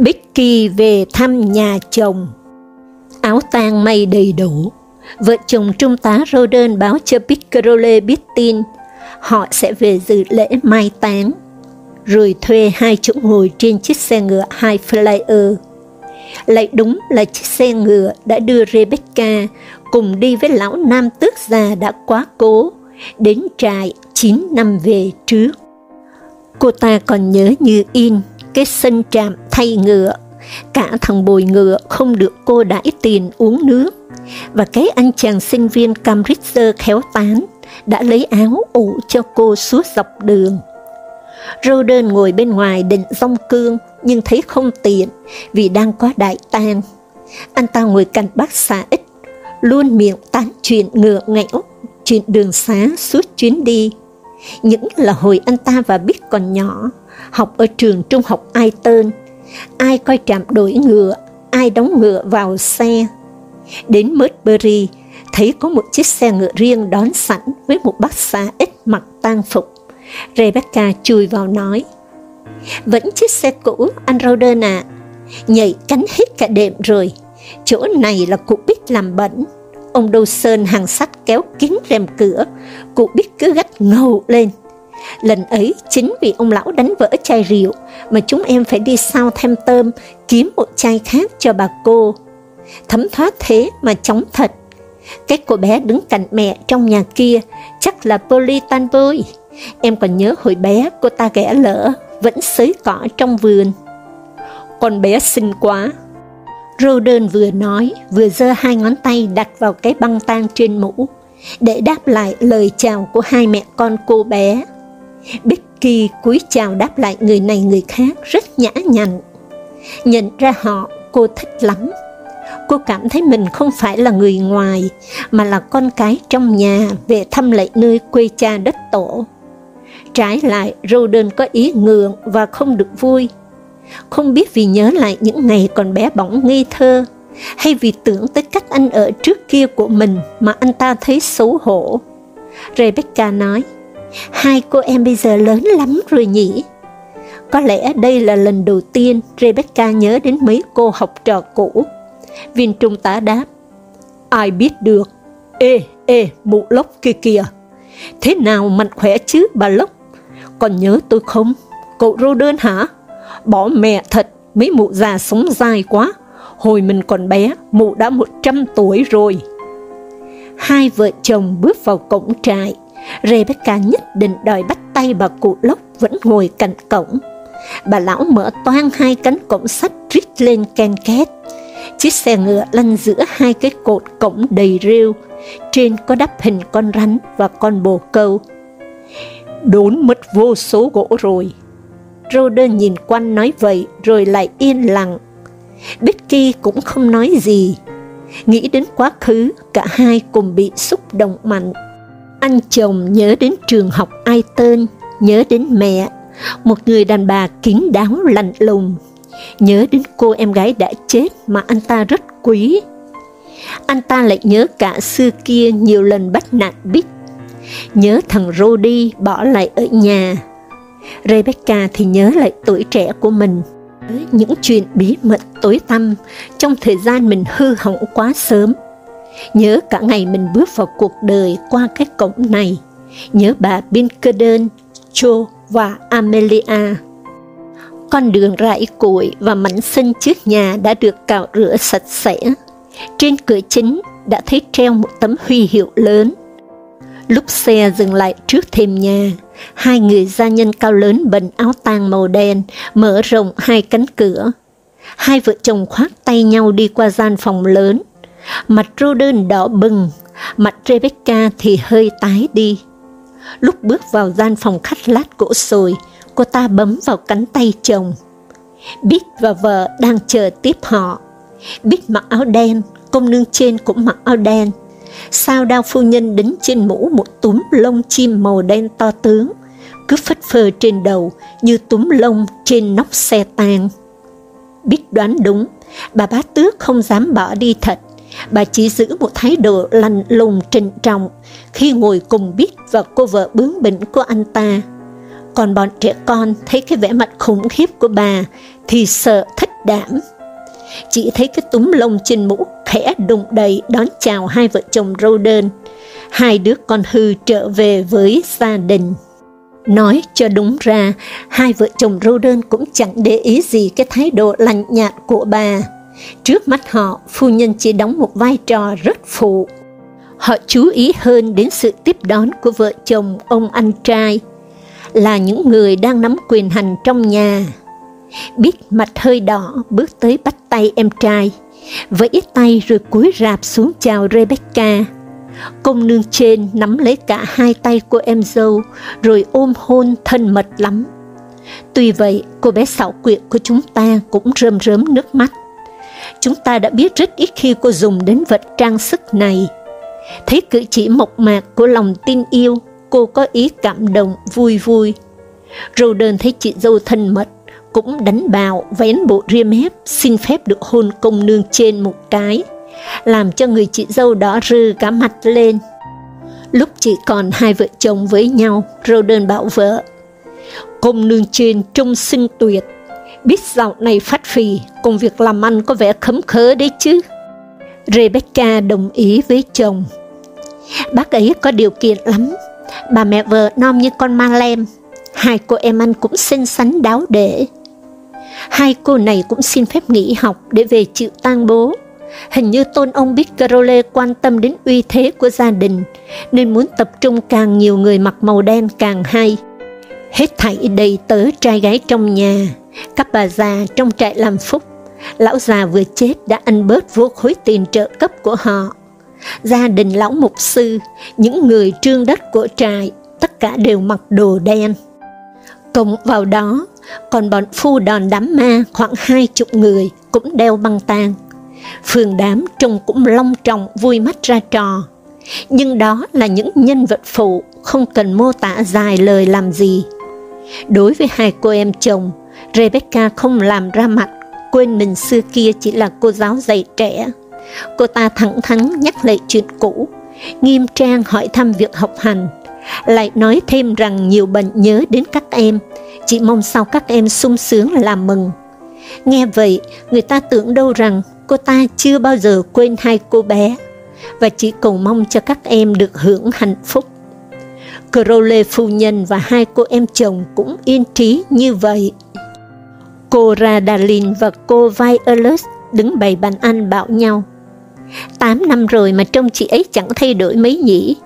Becky về thăm nhà chồng. Áo tang may đầy đủ. Vợ chồng trung tá Roden báo cho Piccarole biết tin họ sẽ về dự lễ mai táng, rồi thuê hai chỗ ngồi trên chiếc xe ngựa hai flyer. Lại đúng là chiếc xe ngựa đã đưa Rebecca cùng đi với lão nam tước già đã quá cố, đến trại 9 năm về trước. Cô ta còn nhớ như in cái sân trạm thay ngựa, cả thằng bồi ngựa không được cô đãi tiền uống nước, và cái anh chàng sinh viên Cambridge khéo tán đã lấy áo ủ cho cô suốt dọc đường. Roden ngồi bên ngoài định rong cương, nhưng thấy không tiện vì đang có đại tang. Anh ta ngồi cạnh bác xã ít, luôn miệng tán chuyện ngựa ngẽo, chuyện đường xá suốt chuyến đi. Những là hồi anh ta và biết còn nhỏ, học ở trường trung học ai tên, ai coi trạm đổi ngựa, ai đóng ngựa vào xe. Đến Mudbury, thấy có một chiếc xe ngựa riêng đón sẵn với một bác xã ít mặc tang phục. Rebecca chui vào nói, vẫn chiếc xe cũ, anh Roden à, nhảy cánh hết cả đệm rồi, chỗ này là cụ Bích làm bẩn. Ông Dawson hàng sắt kéo kín rèm cửa, cụ Bích cứ gắt ngầu lên. Lần ấy chính vì ông lão đánh vỡ chai rượu mà chúng em phải đi sau thêm tôm kiếm một chai khác cho bà cô. Thấm thoát thế mà chóng thật. Cái cô bé đứng cạnh mẹ trong nhà kia chắc là Polly bơi Em còn nhớ hồi bé cô ta ghẻ lỡ, vẫn xới cỏ trong vườn. Con bé xinh quá. Roden vừa nói, vừa giơ hai ngón tay đặt vào cái băng tang trên mũ, để đáp lại lời chào của hai mẹ con cô bé. Becky cúi chào đáp lại người này người khác rất nhã nhặn. Nhận ra họ, cô thích lắm. Cô cảm thấy mình không phải là người ngoài, mà là con cái trong nhà về thăm lại nơi quê cha đất tổ. Trái lại, Roden có ý ngượng và không được vui. Không biết vì nhớ lại những ngày còn bé bỏng ngây thơ, hay vì tưởng tới cách anh ở trước kia của mình mà anh ta thấy xấu hổ. Rebecca nói, Hai cô em bây giờ lớn lắm rồi nhỉ? Có lẽ đây là lần đầu tiên Rebecca nhớ đến mấy cô học trò cũ. Viên trung tá đáp, ai biết được. Ê, ê, mụ lốc kia kìa. Thế nào mạnh khỏe chứ bà lốc? Còn nhớ tôi không? Cậu rô đơn hả? Bỏ mẹ thật, mấy mụ già sống dài quá. Hồi mình còn bé, mụ đã 100 tuổi rồi. Hai vợ chồng bước vào cổng trại, Rebecca nhất định đòi bắt tay bà cụ lốc vẫn ngồi cạnh cổng. Bà lão mở toang hai cánh cổng sắt rít lên ken két. Chiếc xe ngựa lăn giữa hai cái cột cổng đầy rêu, trên có đắp hình con rắn và con bồ câu. Đốn mất vô số gỗ rồi. Roder nhìn quanh nói vậy rồi lại yên lặng. Becky cũng không nói gì. Nghĩ đến quá khứ, cả hai cùng bị xúc động mạnh. Anh chồng nhớ đến trường học ai tên, nhớ đến mẹ, một người đàn bà kín đáo lạnh lùng, nhớ đến cô em gái đã chết mà anh ta rất quý. Anh ta lại nhớ cả xưa kia nhiều lần bắt nạt Bích, nhớ thằng Rody bỏ lại ở nhà. Rebecca thì nhớ lại tuổi trẻ của mình, những chuyện bí mật tối tăm trong thời gian mình hư hỏng quá sớm nhớ cả ngày mình bước vào cuộc đời qua cái cổng này, nhớ bà Pinkerton, Joe và Amelia. Con đường rải củi và mảnh sân trước nhà đã được cạo rửa sạch sẽ. Trên cửa chính đã thấy treo một tấm huy hiệu lớn. Lúc xe dừng lại trước thềm nhà, hai người gia nhân cao lớn bận áo tang màu đen mở rộng hai cánh cửa. Hai vợ chồng khoác tay nhau đi qua gian phòng lớn, Mặt Roden đỏ bừng, mặt Rebecca thì hơi tái đi. Lúc bước vào gian phòng khách lát gỗ sồi, cô ta bấm vào cánh tay chồng. Bích và vợ đang chờ tiếp họ. Biết mặc áo đen, công nương trên cũng mặc áo đen. Sao đao phu nhân đính trên mũ một túm lông chim màu đen to tướng, cứ phất phơ trên đầu như túm lông trên nóc xe tang. Biết đoán đúng, bà bá tước không dám bỏ đi thật, bà chỉ giữ một thái độ lạnh lùng trịnh trọng khi ngồi cùng biết và cô vợ bướng bỉnh của anh ta. Còn bọn trẻ con thấy cái vẻ mặt khủng khiếp của bà thì sợ thất đảm. Chỉ thấy cái túm lông trên mũ khẽ đụng đầy đón chào hai vợ chồng râu đơn. Hai đứa con hư trở về với gia đình. Nói cho đúng ra, hai vợ chồng râu đơn cũng chẳng để ý gì cái thái độ lạnh nhạt của bà. Trước mắt họ, phu nhân chỉ đóng một vai trò rất phụ. Họ chú ý hơn đến sự tiếp đón của vợ chồng ông anh trai, là những người đang nắm quyền hành trong nhà. Biết mặt hơi đỏ bước tới bắt tay em trai, vẫy tay rồi cúi rạp xuống chào Rebecca. Công nương trên nắm lấy cả hai tay của em dâu, rồi ôm hôn thân mật lắm. Tuy vậy, cô bé xảo quyệt của chúng ta cũng rơm rớm nước mắt. Chúng ta đã biết rất ít khi cô dùng đến vật trang sức này. Thấy cử chỉ mộc mạc của lòng tin yêu, cô có ý cảm động vui vui. Râu đơn thấy chị dâu thân mật, cũng đánh bào vén bộ ria mép, xin phép được hôn công nương trên một cái, làm cho người chị dâu đó rư cả mặt lên. Lúc chỉ còn hai vợ chồng với nhau, râu đơn bảo vợ, công nương trên trông xinh tuyệt, biết dạo này phát phì, công việc làm ăn có vẻ khấm khớ đấy chứ. Rebecca đồng ý với chồng. Bác ấy có điều kiện lắm, bà mẹ vợ non như con ma lem, hai cô em ăn cũng xinh xắn đáo để. Hai cô này cũng xin phép nghỉ học để về chịu tang bố. Hình như tôn ông biết Carole quan tâm đến uy thế của gia đình, nên muốn tập trung càng nhiều người mặc màu đen càng hay. Hết thảy đầy tớ trai gái trong nhà, các bà già trong trại làm phúc, lão già vừa chết đã ăn bớt vô khối tiền trợ cấp của họ. Gia đình lão mục sư, những người trương đất của trại, tất cả đều mặc đồ đen. Cộng vào đó, còn bọn phu đòn đám ma khoảng hai chục người cũng đeo băng tang. Phường đám trông cũng long trọng vui mắt ra trò. Nhưng đó là những nhân vật phụ, không cần mô tả dài lời làm gì. Đối với hai cô em chồng, Rebecca không làm ra mặt, quên mình xưa kia chỉ là cô giáo dạy trẻ. Cô ta thẳng thắn nhắc lại chuyện cũ, nghiêm trang hỏi thăm việc học hành, lại nói thêm rằng nhiều bệnh nhớ đến các em, chỉ mong sao các em sung sướng làm mừng. Nghe vậy, người ta tưởng đâu rằng cô ta chưa bao giờ quên hai cô bé, và chỉ cầu mong cho các em được hưởng hạnh phúc. Crowley phu nhân và hai cô em chồng cũng yên trí như vậy. Cô Radalin và cô Violet đứng bày bàn ăn bảo nhau. Tám năm rồi mà trông chị ấy chẳng thay đổi mấy nhỉ.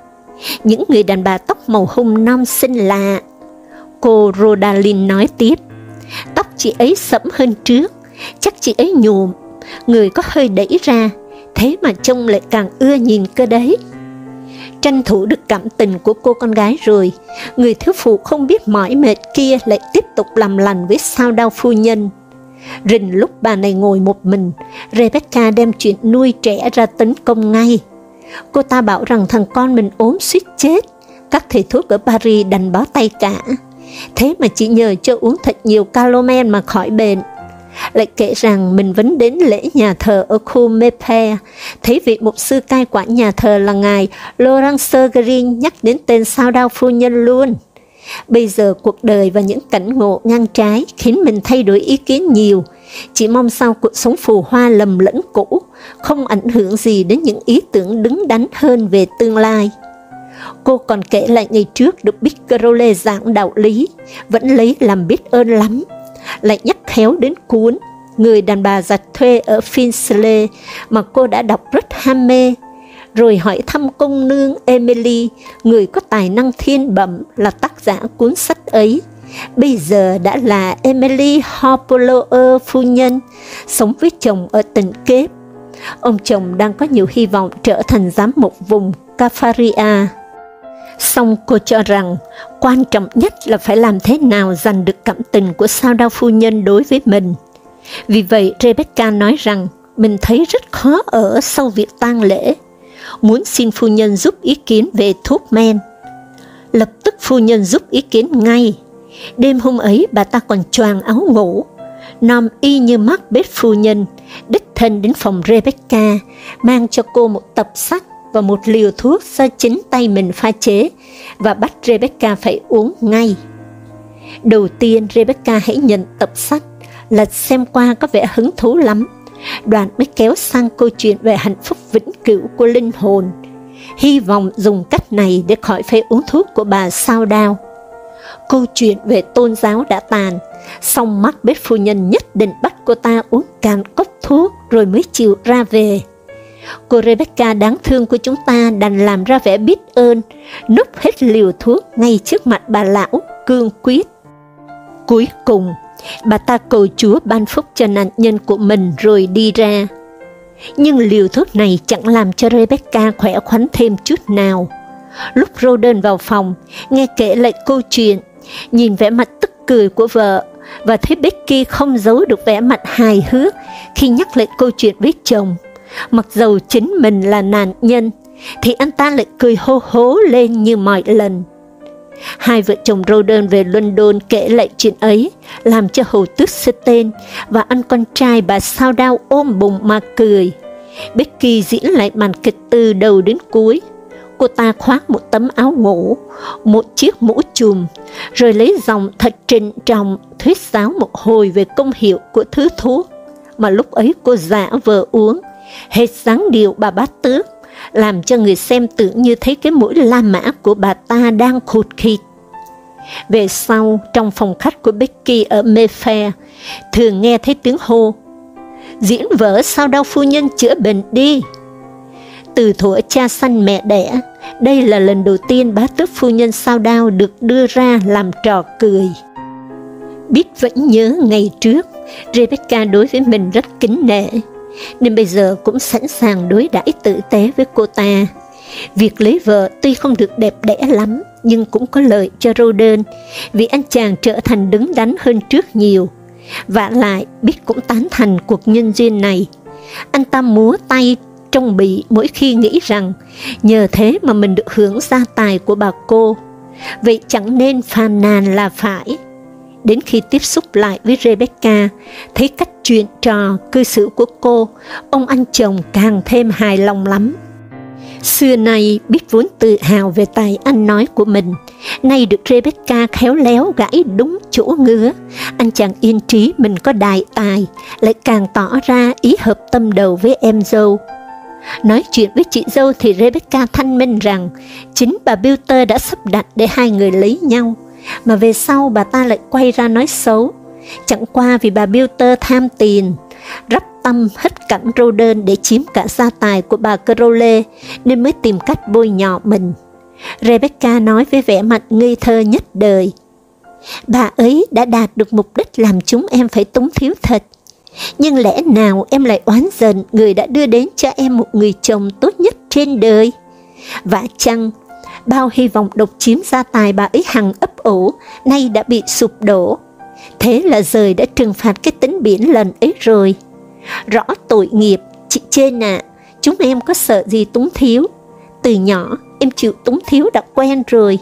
Những người đàn bà tóc màu hung non xinh lạ. Cô Rodalin nói tiếp, tóc chị ấy sẫm hơn trước, chắc chị ấy nhuộm, người có hơi đẩy ra, thế mà trông lại càng ưa nhìn cơ đấy. Tranh thủ được cảm tình của cô con gái rồi, người thiếu phụ không biết mỏi mệt kia lại tiếp tục làm lành với sao đau phu nhân. Rình lúc bà này ngồi một mình, Rebecca đem chuyện nuôi trẻ ra tấn công ngay. Cô ta bảo rằng thằng con mình ốm suýt chết, các thầy thuốc ở Paris đành bó tay cả. Thế mà chỉ nhờ cho uống thật nhiều calomen mà khỏi bệnh. Lại kể rằng mình vẫn đến lễ nhà thờ ở khu Mepe, thấy vị mục sư cai quản nhà thờ là ngài Laurence Green nhắc đến tên sao Đao phu nhân luôn. Bây giờ cuộc đời và những cảnh ngộ ngang trái khiến mình thay đổi ý kiến nhiều, chỉ mong sao cuộc sống phù hoa lầm lẫn cũ, không ảnh hưởng gì đến những ý tưởng đứng đắn hơn về tương lai. Cô còn kể lại ngày trước được Bickerole giảng đạo lý, vẫn lấy làm biết ơn lắm, lại nhắc khéo đến cuốn Người đàn bà giặt thuê ở Finchley mà cô đã đọc rất ham mê, rồi hỏi thăm công nương Emily, người có tài năng thiên bẩm là tác giả cuốn sách ấy. Bây giờ đã là Emily Hoplower phu nhân, sống với chồng ở tỉnh Kép. Ông chồng đang có nhiều hy vọng trở thành giám mục vùng Cafaria. Song cô cho rằng quan trọng nhất là phải làm thế nào giành được cảm tình của sao đau phu nhân đối với mình. Vì vậy Rebecca nói rằng mình thấy rất khó ở sau việc tang lễ, muốn xin phu nhân giúp ý kiến về thuốc men. Lập tức phu nhân giúp ý kiến ngay. Đêm hôm ấy bà ta còn choàng áo ngủ, nằm y như mắt bếp phu nhân, đích thân đến phòng Rebecca, mang cho cô một tập sách và một liều thuốc do chính tay mình pha chế, và bắt Rebecca phải uống ngay. Đầu tiên Rebecca hãy nhận tập sách, lật xem qua có vẻ hứng thú lắm, đoạn mới kéo sang câu chuyện về hạnh phúc vĩnh cửu của linh hồn, hy vọng dùng cách này để khỏi phải uống thuốc của bà sao đao. Câu chuyện về tôn giáo đã tàn, song mắt bếp phu nhân nhất định bắt cô ta uống cạn cốc thuốc rồi mới chịu ra về. Cô Rebecca đáng thương của chúng ta đành làm ra vẻ biết ơn, núp hết liều thuốc ngay trước mặt bà lão, cương quyết. Cuối cùng, bà ta cầu Chúa ban phúc cho nạn nhân của mình rồi đi ra. Nhưng liều thuốc này chẳng làm cho Rebecca khỏe khoắn thêm chút nào. Lúc Roden vào phòng, nghe kể lại câu chuyện, nhìn vẻ mặt tức cười của vợ, và thấy Becky không giấu được vẻ mặt hài hước khi nhắc lại câu chuyện với chồng. Mặc dầu chính mình là nạn nhân, thì anh ta lại cười hô hố lên như mọi lần. Hai vợ chồng Roden về London kể lại chuyện ấy, làm cho hầu tước tên và anh con trai bà sao đau ôm bụng mà cười. Becky diễn lại màn kịch từ đầu đến cuối. Cô ta khoác một tấm áo ngủ, một chiếc mũ chùm, rồi lấy dòng thật trịnh trọng thuyết giáo một hồi về công hiệu của thứ thuốc mà lúc ấy cô giả vờ uống, hết dáng điệu bà bát tước, làm cho người xem tưởng như thấy cái mũi la mã của bà ta đang khụt khịt. Về sau, trong phòng khách của Becky ở Mayfair, thường nghe thấy tiếng hô, diễn vở sao đau phu nhân chữa bệnh đi. Từ thuở cha sanh mẹ đẻ, đây là lần đầu tiên bá tước phu nhân sao đau được đưa ra làm trò cười. Biết vẫn nhớ ngày trước, Rebecca đối với mình rất kính nể, nên bây giờ cũng sẵn sàng đối đãi tử tế với cô ta. Việc lấy vợ tuy không được đẹp đẽ lắm, nhưng cũng có lợi cho Roden, vì anh chàng trở thành đứng đắn hơn trước nhiều. Và lại, biết cũng tán thành cuộc nhân duyên này. Anh ta múa tay trong bị mỗi khi nghĩ rằng nhờ thế mà mình được hưởng gia tài của bà cô. Vậy chẳng nên phàn nàn là phải. Đến khi tiếp xúc lại với Rebecca, thấy cách chuyện trò, cư xử của cô, ông anh chồng càng thêm hài lòng lắm. Xưa nay biết vốn tự hào về tài ăn nói của mình, nay được Rebecca khéo léo gãi đúng chỗ ngứa, anh chàng yên trí mình có đại tài, lại càng tỏ ra ý hợp tâm đầu với em dâu. Nói chuyện với chị dâu thì Rebecca thanh minh rằng chính bà Bilter đã sắp đặt để hai người lấy nhau, mà về sau bà ta lại quay ra nói xấu, chẳng qua vì bà Bilter tham tiền, rắp tâm hết cảnh rô đơn để chiếm cả gia tài của bà Crowley, nên mới tìm cách bôi nhọ mình. Rebecca nói với vẻ mặt ngây thơ nhất đời, Bà ấy đã đạt được mục đích làm chúng em phải túng thiếu thật. Nhưng lẽ nào em lại oán giận người đã đưa đến cho em một người chồng tốt nhất trên đời? Và chăng, bao hy vọng độc chiếm gia tài bà ấy hằng ấp ủ, nay đã bị sụp đổ. Thế là rời đã trừng phạt cái tính biển lần ấy rồi. Rõ tội nghiệp, chị trên ạ, à, chúng em có sợ gì túng thiếu. Từ nhỏ, em chịu túng thiếu đã quen rồi.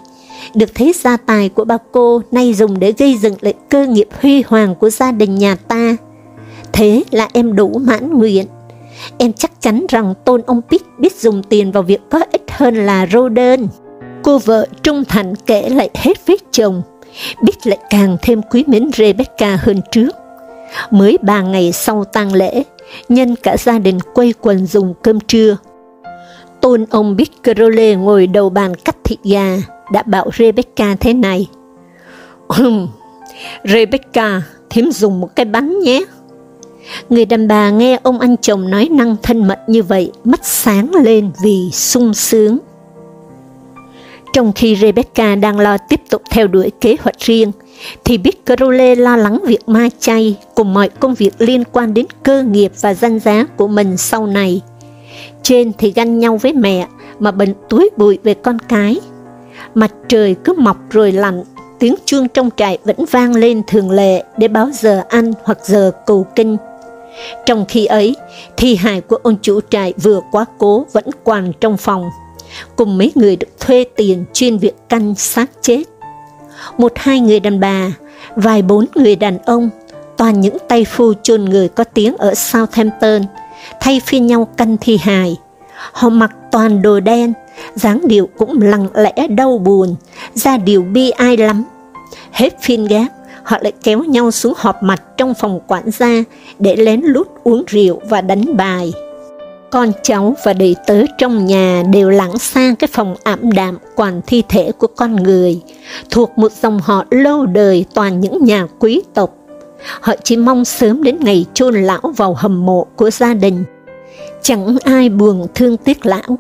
Được thấy gia tài của bà cô nay dùng để gây dựng lại cơ nghiệp huy hoàng của gia đình nhà ta. Thế là em đủ mãn nguyện. Em chắc chắn rằng tôn ông Pít biết dùng tiền vào việc có ích hơn là rô đơn. Cô vợ trung thành kể lại hết với chồng, biết lại càng thêm quý mến Rebecca hơn trước. Mới ba ngày sau tang lễ, nhân cả gia đình quây quần dùng cơm trưa. Tôn ông biết Crowley ngồi đầu bàn cắt thịt gà, đã bảo Rebecca thế này. Rebecca, thím dùng một cái bánh nhé. Người đàn bà nghe ông anh chồng nói năng thân mật như vậy, mắt sáng lên vì sung sướng. Trong khi Rebecca đang lo tiếp tục theo đuổi kế hoạch riêng, thì biết Crowley lo lắng việc ma chay cùng mọi công việc liên quan đến cơ nghiệp và danh giá của mình sau này. Trên thì ganh nhau với mẹ, mà bệnh túi bụi về con cái. Mặt trời cứ mọc rồi lạnh tiếng chuông trong trại vẫn vang lên thường lệ để báo giờ ăn hoặc giờ cầu kinh. Trong khi ấy, thi hài của ông chủ trại vừa quá cố vẫn quằn trong phòng, cùng mấy người được thuê tiền chuyên việc canh xác chết. Một hai người đàn bà, vài bốn người đàn ông, toàn những tay phu chôn người có tiếng ở Southampton, thay phiên nhau canh thi hài. Họ mặc toàn đồ đen, dáng điệu cũng lặng lẽ đau buồn, ra điều bi ai lắm. Hết phiên gác, họ lại kéo nhau xuống họp mặt trong phòng quản gia để lén lút uống rượu và đánh bài. Con cháu và đệ tớ trong nhà đều lãng xa cái phòng ảm đạm quản thi thể của con người, thuộc một dòng họ lâu đời toàn những nhà quý tộc. Họ chỉ mong sớm đến ngày chôn lão vào hầm mộ của gia đình. Chẳng ai buồn thương tiếc lão,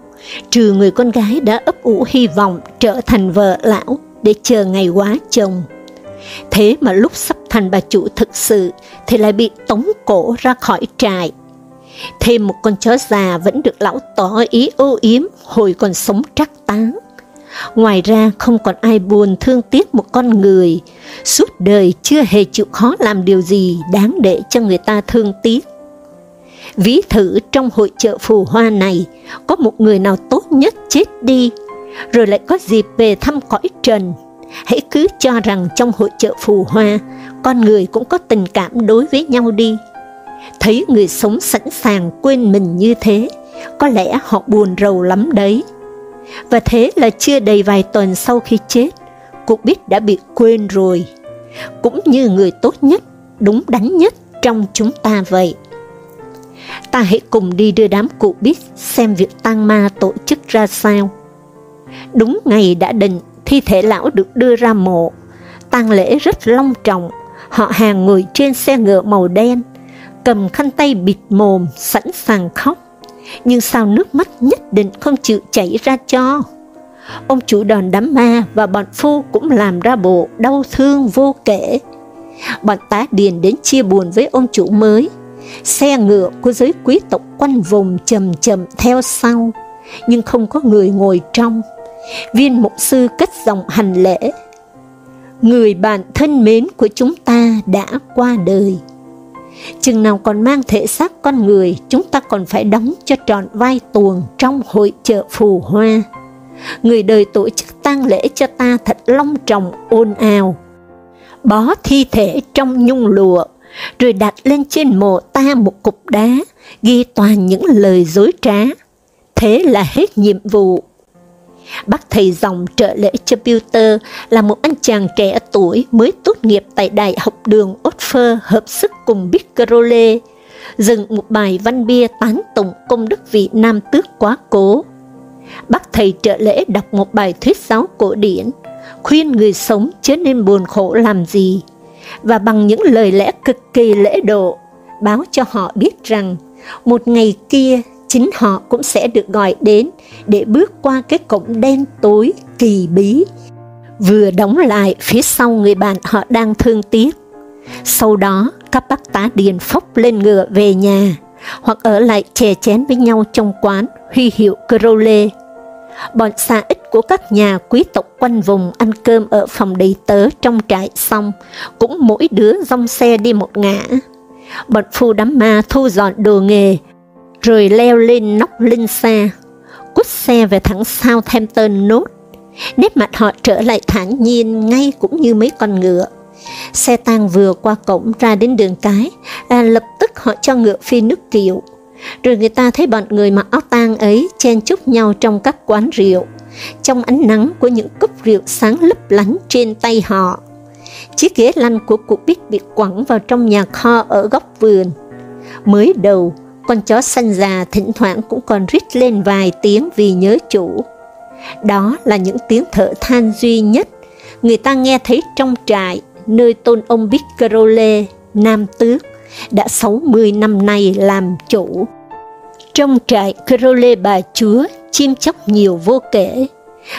trừ người con gái đã ấp ủ hy vọng trở thành vợ lão để chờ ngày quá chồng. Thế mà lúc sắp thành bà chủ thực sự thì lại bị tống cổ ra khỏi trại. Thêm một con chó già vẫn được lão tỏ ý ô yếm hồi còn sống trắc táng. Ngoài ra không còn ai buồn thương tiếc một con người, suốt đời chưa hề chịu khó làm điều gì đáng để cho người ta thương tiếc. Ví thử trong hội chợ phù hoa này, có một người nào tốt nhất chết đi, rồi lại có dịp về thăm cõi trần. Hãy cứ cho rằng trong hội chợ phù hoa, con người cũng có tình cảm đối với nhau đi. Thấy người sống sẵn sàng quên mình như thế, có lẽ họ buồn rầu lắm đấy. Và thế là chưa đầy vài tuần sau khi chết, cuộc biết đã bị quên rồi. Cũng như người tốt nhất, đúng đắn nhất trong chúng ta vậy ta hãy cùng đi đưa đám cụ biết xem việc tang ma tổ chức ra sao. Đúng ngày đã định, thi thể lão được đưa ra mộ, tang lễ rất long trọng, họ hàng ngồi trên xe ngựa màu đen, cầm khăn tay bịt mồm, sẵn sàng khóc. Nhưng sao nước mắt nhất định không chịu chảy ra cho? Ông chủ đòn đám ma và bọn phu cũng làm ra bộ đau thương vô kể. Bọn tá điền đến chia buồn với ông chủ mới, xe ngựa của giới quý tộc quanh vùng chầm chậm theo sau, nhưng không có người ngồi trong. Viên mục sư cất giọng hành lễ. Người bạn thân mến của chúng ta đã qua đời. Chừng nào còn mang thể xác con người, chúng ta còn phải đóng cho trọn vai tuồng trong hội chợ phù hoa. Người đời tổ chức tang lễ cho ta thật long trọng ồn ào. Bó thi thể trong nhung lụa rồi đặt lên trên mộ ta một cục đá, ghi toàn những lời dối trá. Thế là hết nhiệm vụ. Bác thầy dòng trợ lễ cho Peter là một anh chàng trẻ tuổi mới tốt nghiệp tại Đại học đường Oxford hợp sức cùng Bickerole, dựng một bài văn bia tán tụng công đức vị nam tước quá cố. Bác thầy trợ lễ đọc một bài thuyết giáo cổ điển, khuyên người sống chớ nên buồn khổ làm gì, và bằng những lời lẽ cực kỳ lễ độ, báo cho họ biết rằng một ngày kia chính họ cũng sẽ được gọi đến để bước qua cái cổng đen tối kỳ bí, vừa đóng lại phía sau người bạn họ đang thương tiếc. Sau đó, các bác tá điền phốc lên ngựa về nhà, hoặc ở lại chè chén với nhau trong quán huy hiệu Crowley. Bọn xa ít của các nhà quý tộc quanh vùng ăn cơm ở phòng đầy tớ trong trại xong, cũng mỗi đứa dòng xe đi một ngã. Bọn phu đám ma thu dọn đồ nghề, rồi leo lên nóc linh xa, cút xe về thẳng sau thêm tên nốt. Nét mặt họ trở lại thản nhiên ngay cũng như mấy con ngựa. Xe tang vừa qua cổng ra đến đường cái, à, lập tức họ cho ngựa phi nước kiệu. Rồi người ta thấy bọn người mặc áo tang ấy chen chúc nhau trong các quán rượu, trong ánh nắng của những cốc rượu sáng lấp lánh trên tay họ. Chiếc ghế lăn của cụ biết bị quẳng vào trong nhà kho ở góc vườn. Mới đầu, con chó xanh già thỉnh thoảng cũng còn rít lên vài tiếng vì nhớ chủ. Đó là những tiếng thở than duy nhất người ta nghe thấy trong trại nơi tôn ông Bickerole, Nam Tước, đã 60 năm nay làm chủ. Trong trại Carole bà chúa, chim chóc nhiều vô kể,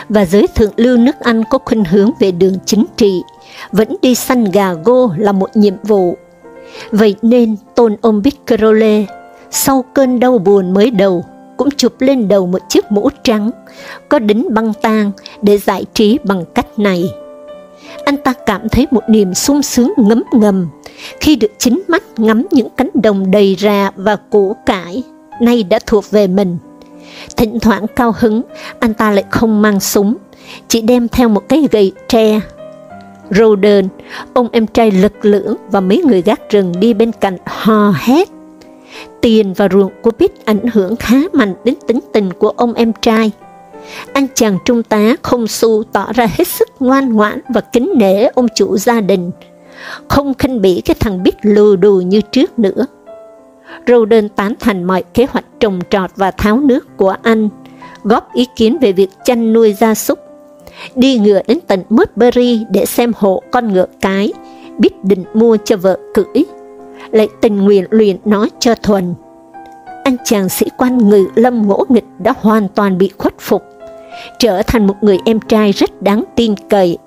và giới thượng lưu nước Anh có khuynh hướng về đường chính trị, vẫn đi săn gà gô là một nhiệm vụ. Vậy nên tôn ông Bickerole, sau cơn đau buồn mới đầu, cũng chụp lên đầu một chiếc mũ trắng, có đính băng tang để giải trí bằng cách này. anh ta cảm thấy một niềm sung sướng ngấm ngầm khi được chính mắt ngắm những cánh đồng đầy rà và củ cải, nay đã thuộc về mình. Thỉnh thoảng cao hứng, anh ta lại không mang súng, chỉ đem theo một cái gậy tre. Roden, ông em trai lực lưỡng và mấy người gác rừng đi bên cạnh hò hét. Tiền và ruộng của Pete ảnh hưởng khá mạnh đến tính tình của ông em trai. Anh chàng trung tá không su tỏ ra hết sức ngoan ngoãn và kính nể ông chủ gia đình, không khinh bỉ cái thằng biết lù đù như trước nữa. Roden tán thành mọi kế hoạch trồng trọt và tháo nước của anh, góp ý kiến về việc chăn nuôi gia súc, đi ngựa đến tận Mudbury để xem hộ con ngựa cái, biết định mua cho vợ cưỡi, lại tình nguyện luyện nó cho thuần. Anh chàng sĩ quan ngự lâm ngỗ nghịch đã hoàn toàn bị khuất phục, trở thành một người em trai rất đáng tin cậy.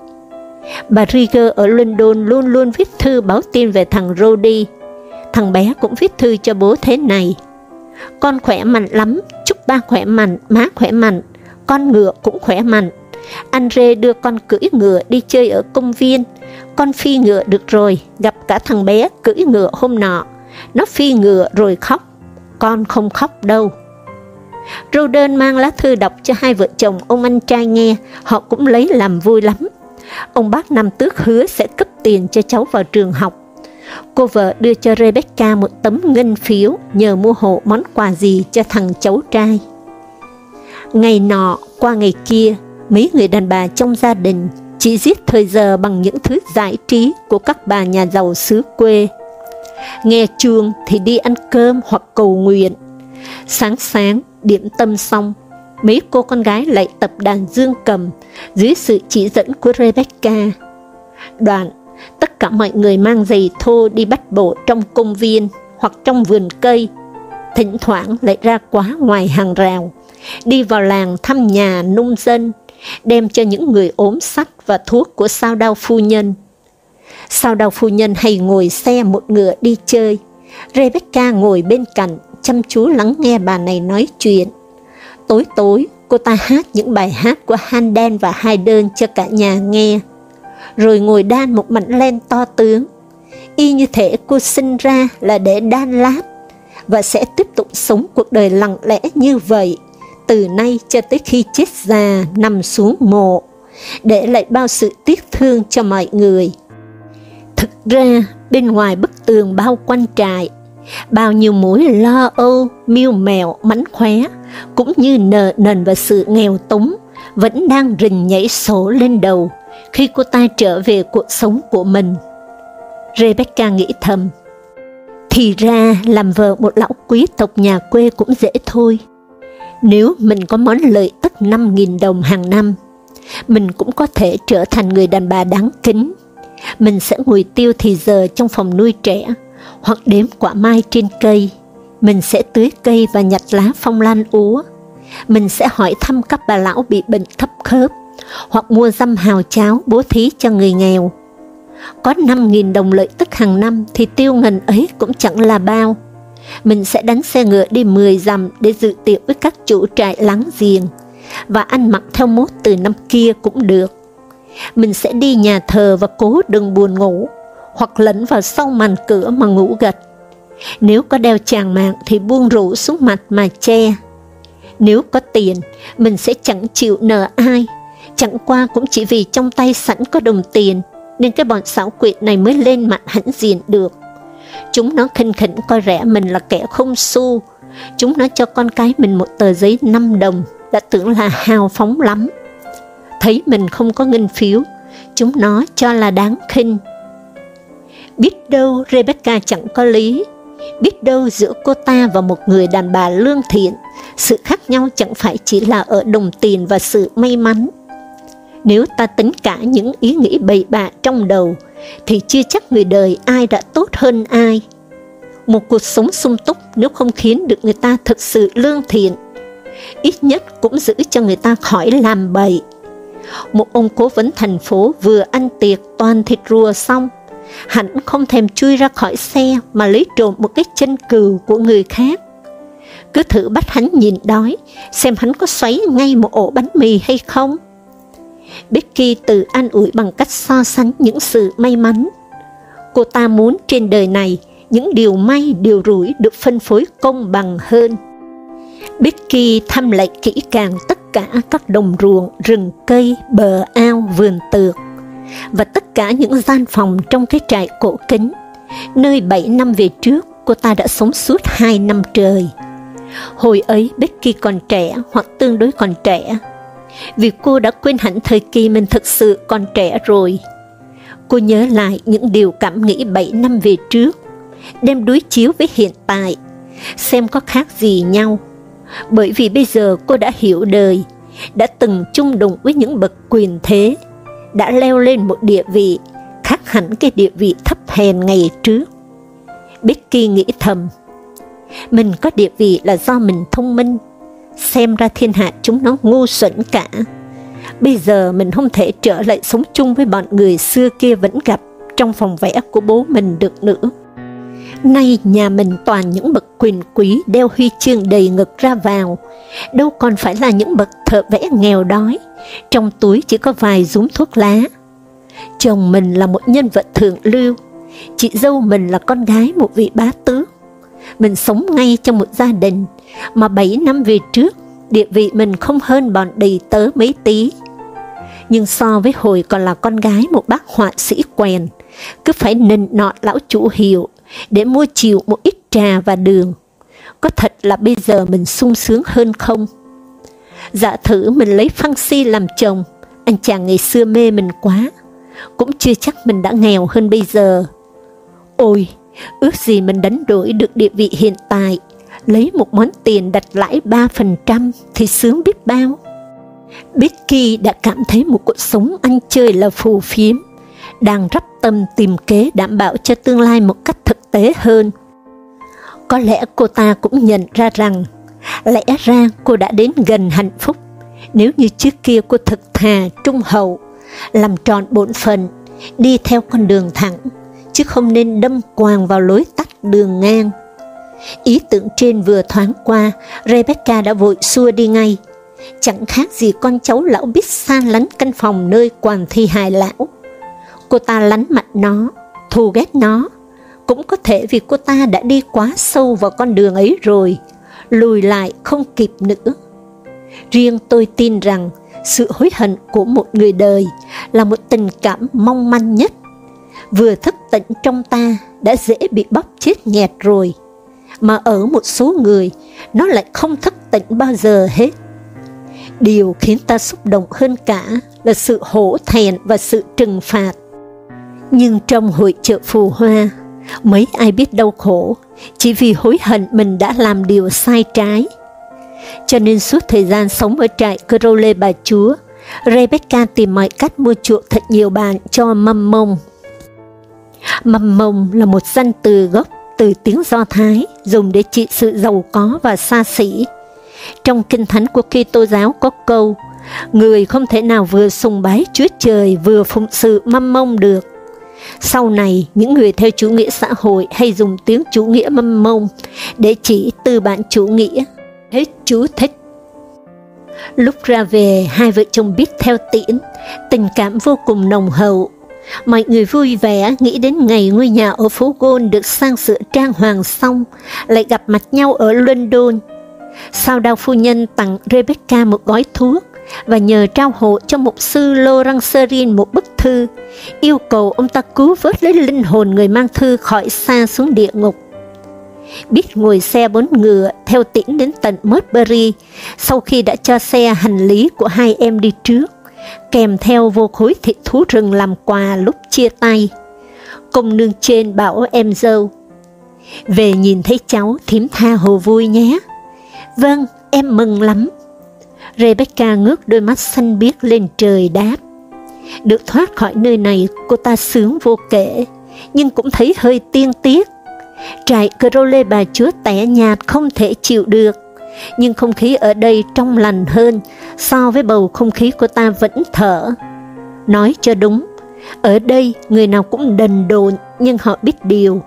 Bà Rieger ở London luôn luôn viết thư báo tin về thằng Rody. Thằng bé cũng viết thư cho bố thế này. Con khỏe mạnh lắm, chúc ba khỏe mạnh, má khỏe mạnh, con ngựa cũng khỏe mạnh. Anh Rê đưa con cưỡi ngựa đi chơi ở công viên. Con phi ngựa được rồi, gặp cả thằng bé cưỡi ngựa hôm nọ. Nó phi ngựa rồi khóc. Con không khóc đâu. Roden mang lá thư đọc cho hai vợ chồng ông anh trai nghe, họ cũng lấy làm vui lắm. Ông bác Năm Tước hứa sẽ cấp tiền cho cháu vào trường học. Cô vợ đưa cho Rebecca một tấm ngân phiếu nhờ mua hộ món quà gì cho thằng cháu trai. Ngày nọ qua ngày kia, mấy người đàn bà trong gia đình chỉ giết thời giờ bằng những thứ giải trí của các bà nhà giàu xứ quê. Nghe chuông thì đi ăn cơm hoặc cầu nguyện. Sáng sáng, điểm tâm xong, mấy cô con gái lại tập đàn dương cầm dưới sự chỉ dẫn của Rebecca. Đoạn, tất cả mọi người mang giày thô đi bắt bộ trong công viên hoặc trong vườn cây, thỉnh thoảng lại ra quá ngoài hàng rào, đi vào làng thăm nhà nông dân, đem cho những người ốm sách và thuốc của sao đau phu nhân. Sao đau phu nhân hay ngồi xe một ngựa đi chơi, Rebecca ngồi bên cạnh chăm chú lắng nghe bà này nói chuyện. Tối tối, cô ta hát những bài hát của Handel và Haydn cho cả nhà nghe, rồi ngồi đan một mảnh len to tướng. Y như thể cô sinh ra là để đan lát, và sẽ tiếp tục sống cuộc đời lặng lẽ như vậy, từ nay cho tới khi chết già nằm xuống mộ, để lại bao sự tiếc thương cho mọi người. Thực ra, bên ngoài bức tường bao quanh trại, bao nhiêu mối lo âu, miêu mèo, mánh khóe, cũng như nợ nần và sự nghèo túng, vẫn đang rình nhảy sổ lên đầu khi cô ta trở về cuộc sống của mình. Rebecca nghĩ thầm, thì ra làm vợ một lão quý tộc nhà quê cũng dễ thôi. Nếu mình có món lợi tức 5.000 đồng hàng năm, mình cũng có thể trở thành người đàn bà đáng kính. Mình sẽ ngồi tiêu thì giờ trong phòng nuôi trẻ, hoặc đếm quả mai trên cây. Mình sẽ tưới cây và nhặt lá phong lan úa. Mình sẽ hỏi thăm các bà lão bị bệnh thấp khớp, hoặc mua dăm hào cháo bố thí cho người nghèo. Có 5.000 đồng lợi tức hàng năm thì tiêu ngần ấy cũng chẳng là bao. Mình sẽ đánh xe ngựa đi 10 dặm để dự tiệc với các chủ trại láng giềng, và ăn mặc theo mốt từ năm kia cũng được. Mình sẽ đi nhà thờ và cố đừng buồn ngủ, hoặc lẫn vào sau màn cửa mà ngủ gật. Nếu có đeo chàng mạng thì buông rủ xuống mặt mà che. Nếu có tiền, mình sẽ chẳng chịu nợ ai, chẳng qua cũng chỉ vì trong tay sẵn có đồng tiền, nên cái bọn xảo quyệt này mới lên mặt hãnh diện được. Chúng nó khinh khỉnh coi rẻ mình là kẻ không xu, chúng nó cho con cái mình một tờ giấy 5 đồng, đã tưởng là hào phóng lắm. Thấy mình không có ngân phiếu, chúng nó cho là đáng khinh, Biết đâu Rebecca chẳng có lý, biết đâu giữa cô ta và một người đàn bà lương thiện, sự khác nhau chẳng phải chỉ là ở đồng tiền và sự may mắn. Nếu ta tính cả những ý nghĩ bậy bạ trong đầu, thì chưa chắc người đời ai đã tốt hơn ai. Một cuộc sống sung túc nếu không khiến được người ta thực sự lương thiện, ít nhất cũng giữ cho người ta khỏi làm bậy. Một ông cố vấn thành phố vừa ăn tiệc toàn thịt rùa xong, hắn không thèm chui ra khỏi xe mà lấy trộm một cái chân cừu của người khác. Cứ thử bắt hắn nhìn đói, xem hắn có xoáy ngay một ổ bánh mì hay không. Becky tự an ủi bằng cách so sánh những sự may mắn. Cô ta muốn trên đời này, những điều may, điều rủi được phân phối công bằng hơn. Becky thăm lại kỹ càng tất cả các đồng ruộng, rừng cây, bờ ao, vườn tược, và tất cả những gian phòng trong cái trại cổ kính, nơi 7 năm về trước cô ta đã sống suốt 2 năm trời. Hồi ấy Becky còn trẻ hoặc tương đối còn trẻ, vì cô đã quên hẳn thời kỳ mình thực sự còn trẻ rồi. Cô nhớ lại những điều cảm nghĩ 7 năm về trước, đem đối chiếu với hiện tại, xem có khác gì nhau. Bởi vì bây giờ cô đã hiểu đời, đã từng chung đụng với những bậc quyền thế, đã leo lên một địa vị khác hẳn cái địa vị thấp hèn ngày trước. Becky nghĩ thầm, mình có địa vị là do mình thông minh, xem ra thiên hạ chúng nó ngu xuẩn cả. Bây giờ mình không thể trở lại sống chung với bọn người xưa kia vẫn gặp trong phòng vẽ của bố mình được nữa. Nay nhà mình toàn những bậc quyền quý đeo huy chương đầy ngực ra vào, đâu còn phải là những bậc thợ vẽ nghèo đói, trong túi chỉ có vài rúm thuốc lá. Chồng mình là một nhân vật thượng lưu, chị dâu mình là con gái một vị bá tước. Mình sống ngay trong một gia đình, mà 7 năm về trước, địa vị mình không hơn bọn đầy tớ mấy tí. Nhưng so với hồi còn là con gái một bác họa sĩ quèn, cứ phải nịnh nọt lão chủ hiệu để mua chịu một ít trà và đường. Có thật là bây giờ mình sung sướng hơn không? Dạ thử mình lấy Phăng Si làm chồng, anh chàng ngày xưa mê mình quá, cũng chưa chắc mình đã nghèo hơn bây giờ. Ôi, ước gì mình đánh đổi được địa vị hiện tại, lấy một món tiền đặt lãi 3% thì sướng biết bao. Becky đã cảm thấy một cuộc sống ăn chơi là phù phiếm, đang rắp tâm tìm kế đảm bảo cho tương lai một cách thực tế hơn. Có lẽ cô ta cũng nhận ra rằng, lẽ ra cô đã đến gần hạnh phúc, nếu như trước kia cô thực thà, trung hậu, làm tròn bổn phận, đi theo con đường thẳng, chứ không nên đâm quàng vào lối tắt đường ngang. Ý tưởng trên vừa thoáng qua, Rebecca đã vội xua đi ngay. Chẳng khác gì con cháu lão biết xa lánh căn phòng nơi quàng thi hài lão. Cô ta lánh mặt nó, thù ghét nó, cũng có thể vì cô ta đã đi quá sâu vào con đường ấy rồi, lùi lại không kịp nữa. Riêng tôi tin rằng sự hối hận của một người đời là một tình cảm mong manh nhất. Vừa thức tỉnh trong ta đã dễ bị bóp chết nhẹt rồi, mà ở một số người nó lại không thức tỉnh bao giờ hết. Điều khiến ta xúc động hơn cả là sự hổ thẹn và sự trừng phạt. Nhưng trong hội chợ phù hoa, mấy ai biết đau khổ, chỉ vì hối hận mình đã làm điều sai trái. Cho nên suốt thời gian sống ở trại Crowley bà chúa, Rebecca tìm mọi cách mua chuộc thật nhiều bạn cho mâm mông. Mâm mông là một danh từ gốc từ tiếng Do Thái, dùng để trị sự giàu có và xa xỉ. Trong kinh thánh của Kitô giáo có câu, người không thể nào vừa sùng bái Chúa Trời vừa phụng sự mâm mông được. Sau này, những người theo chủ nghĩa xã hội hay dùng tiếng chủ nghĩa mâm mông để chỉ tư bản chủ nghĩa. Hết chú thích. Lúc ra về, hai vợ chồng biết theo tiễn, tình cảm vô cùng nồng hậu. Mọi người vui vẻ nghĩ đến ngày ngôi nhà ở phố Gôn được sang sửa trang hoàng xong, lại gặp mặt nhau ở London. Sau đó, phu nhân tặng Rebecca một gói thuốc, và nhờ trao hộ cho mục sư Laurent Serin một bức thư, yêu cầu ông ta cứu vớt lấy linh hồn người mang thư khỏi xa xuống địa ngục. Biết ngồi xe bốn ngựa theo tiễn đến tận Mudbury, sau khi đã cho xe hành lý của hai em đi trước, kèm theo vô khối thịt thú rừng làm quà lúc chia tay. Công nương trên bảo em dâu, về nhìn thấy cháu thím tha hồ vui nhé. Vâng, em mừng lắm. Rebecca ngước đôi mắt xanh biếc lên trời đáp. Được thoát khỏi nơi này, cô ta sướng vô kể, nhưng cũng thấy hơi tiên tiếc. Trại Crowley bà chúa tẻ nhạt không thể chịu được, nhưng không khí ở đây trong lành hơn so với bầu không khí của ta vẫn thở. Nói cho đúng, ở đây người nào cũng đần độn nhưng họ biết điều.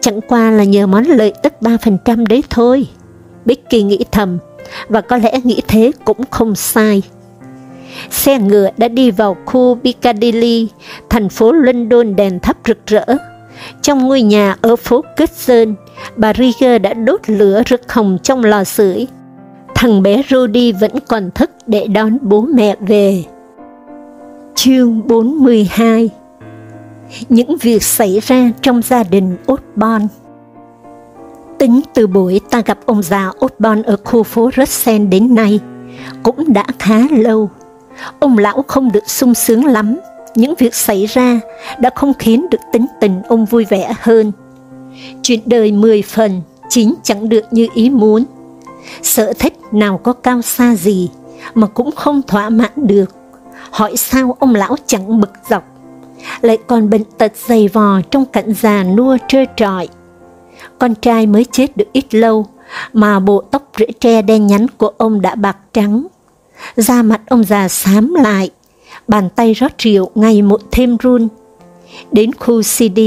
Chẳng qua là nhờ món lợi tức 3% đấy thôi. Becky nghĩ thầm, và có lẽ nghĩ thế cũng không sai. xe ngựa đã đi vào khu Piccadilly, thành phố London đèn thắp rực rỡ. Trong ngôi nhà ở phố Kitson, bà Rieger đã đốt lửa rực hồng trong lò sưởi. Thằng bé Rudy vẫn còn thức để đón bố mẹ về. Chương 42 Những việc xảy ra trong gia đình Osborne Tính từ buổi ta gặp ông già Osborne ở khu phố Russell đến nay, cũng đã khá lâu. Ông lão không được sung sướng lắm, những việc xảy ra đã không khiến được tính tình ông vui vẻ hơn. Chuyện đời mười phần, chính chẳng được như ý muốn. Sở thích nào có cao xa gì, mà cũng không thỏa mãn được. Hỏi sao ông lão chẳng bực dọc, lại còn bệnh tật dày vò trong cảnh già nua trơ trọi. Con trai mới chết được ít lâu, mà bộ tóc rễ tre đen nhánh của ông đã bạc trắng. Da mặt ông già xám lại, bàn tay rót rượu ngày một thêm run. Đến khu CD,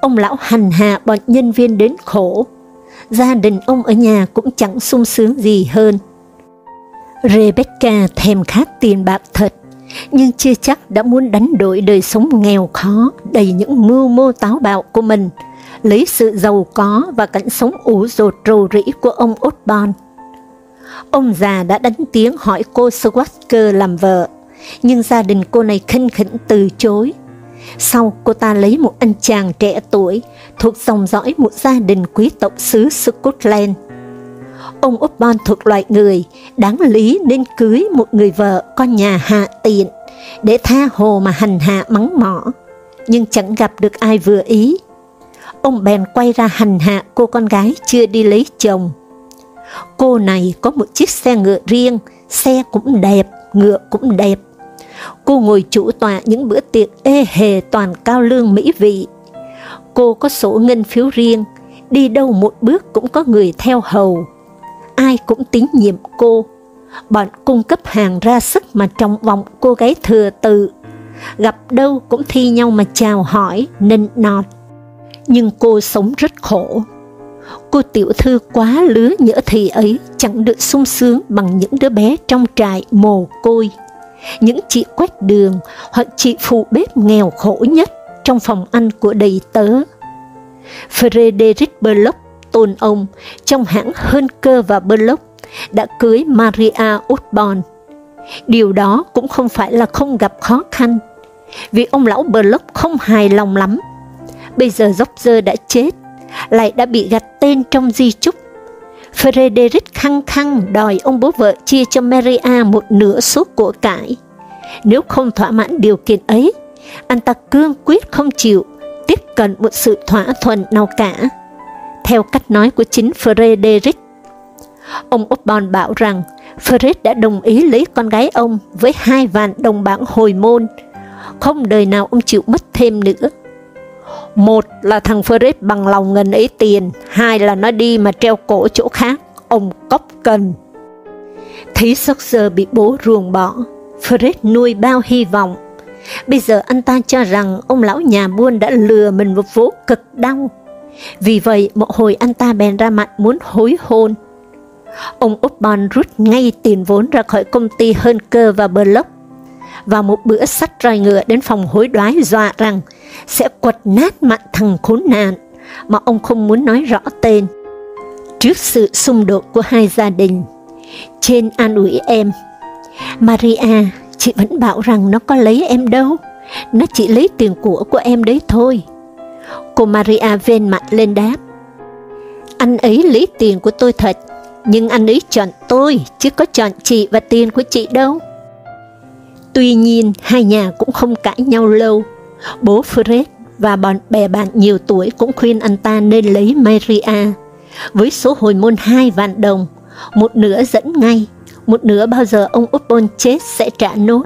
ông lão hành hạ bọn nhân viên đến khổ. Gia đình ông ở nhà cũng chẳng sung sướng gì hơn. Rebecca thèm khát tiền bạc thật, nhưng chưa chắc đã muốn đánh đổi đời sống nghèo khó đầy những mưu mô táo bạo của mình, lấy sự giàu có và cảnh sống ủ rột rầu rĩ của ông Osborne. Ông già đã đánh tiếng hỏi cô Swasker làm vợ, nhưng gia đình cô này khinh khỉnh từ chối. Sau cô ta lấy một anh chàng trẻ tuổi, thuộc dòng dõi một gia đình quý tộc xứ Scotland. Ông Upton thuộc loại người đáng lý nên cưới một người vợ con nhà hạ tiện, để tha hồ mà hành hạ mắng mỏ, nhưng chẳng gặp được ai vừa ý. Ông bèn quay ra hành hạ cô con gái chưa đi lấy chồng. Cô này có một chiếc xe ngựa riêng, xe cũng đẹp, ngựa cũng đẹp. Cô ngồi chủ tọa những bữa tiệc ê hề toàn cao lương mỹ vị. Cô có sổ ngân phiếu riêng, đi đâu một bước cũng có người theo hầu. Ai cũng tín nhiệm cô. Bọn cung cấp hàng ra sức mà trong vòng cô gái thừa tự. Gặp đâu cũng thi nhau mà chào hỏi, nịnh nọt. Nhưng cô sống rất khổ, cô tiểu thư quá lứa nhỡ thì ấy chẳng được sung sướng bằng những đứa bé trong trại mồ côi, những chị quét đường hoặc chị phụ bếp nghèo khổ nhất trong phòng ăn của đầy tớ. Frederick Burlock, tôn ông, trong hãng hơn cơ và Burlock, đã cưới Maria Osborne. Điều đó cũng không phải là không gặp khó khăn, vì ông lão Burlock không hài lòng lắm. Bây giờ Roger đã chết, lại đã bị gạch tên trong di chúc. Frederick khăng khăng đòi ông bố vợ chia cho Maria một nửa số của cải. Nếu không thỏa mãn điều kiện ấy, anh ta cương quyết không chịu tiếp cận một sự thỏa thuận nào cả. Theo cách nói của chính Frederick, ông Osborne bảo rằng Fred đã đồng ý lấy con gái ông với hai vạn đồng bảng hồi môn, không đời nào ông chịu mất thêm nữa. Một là thằng Fritz bằng lòng ngần ấy tiền, hai là nó đi mà treo cổ chỗ khác, ông cốc cần. Thấy Soxer bị bố ruồng bỏ, Fritz nuôi bao hy vọng. Bây giờ anh ta cho rằng ông lão nhà buôn đã lừa mình một vố cực đau. Vì vậy, một hồi anh ta bèn ra mặt muốn hối hôn. Ông Upton rút ngay tiền vốn ra khỏi công ty hơn cơ và Block. Và một bữa sắt roi ngựa đến phòng hối đoái dọa rằng sẽ quật nát mặt thằng khốn nạn mà ông không muốn nói rõ tên. Trước sự xung đột của hai gia đình, trên an ủi em, Maria, chị vẫn bảo rằng nó có lấy em đâu, nó chỉ lấy tiền của của em đấy thôi. Cô Maria ven mặt lên đáp, anh ấy lấy tiền của tôi thật, nhưng anh ấy chọn tôi, chứ có chọn chị và tiền của chị đâu. Tuy nhiên, hai nhà cũng không cãi nhau lâu, Bố Fred và bọn bè bạn nhiều tuổi cũng khuyên anh ta nên lấy Maria. Với số hồi môn hai vạn đồng, một nửa dẫn ngay, một nửa bao giờ ông Upton chết sẽ trả nốt.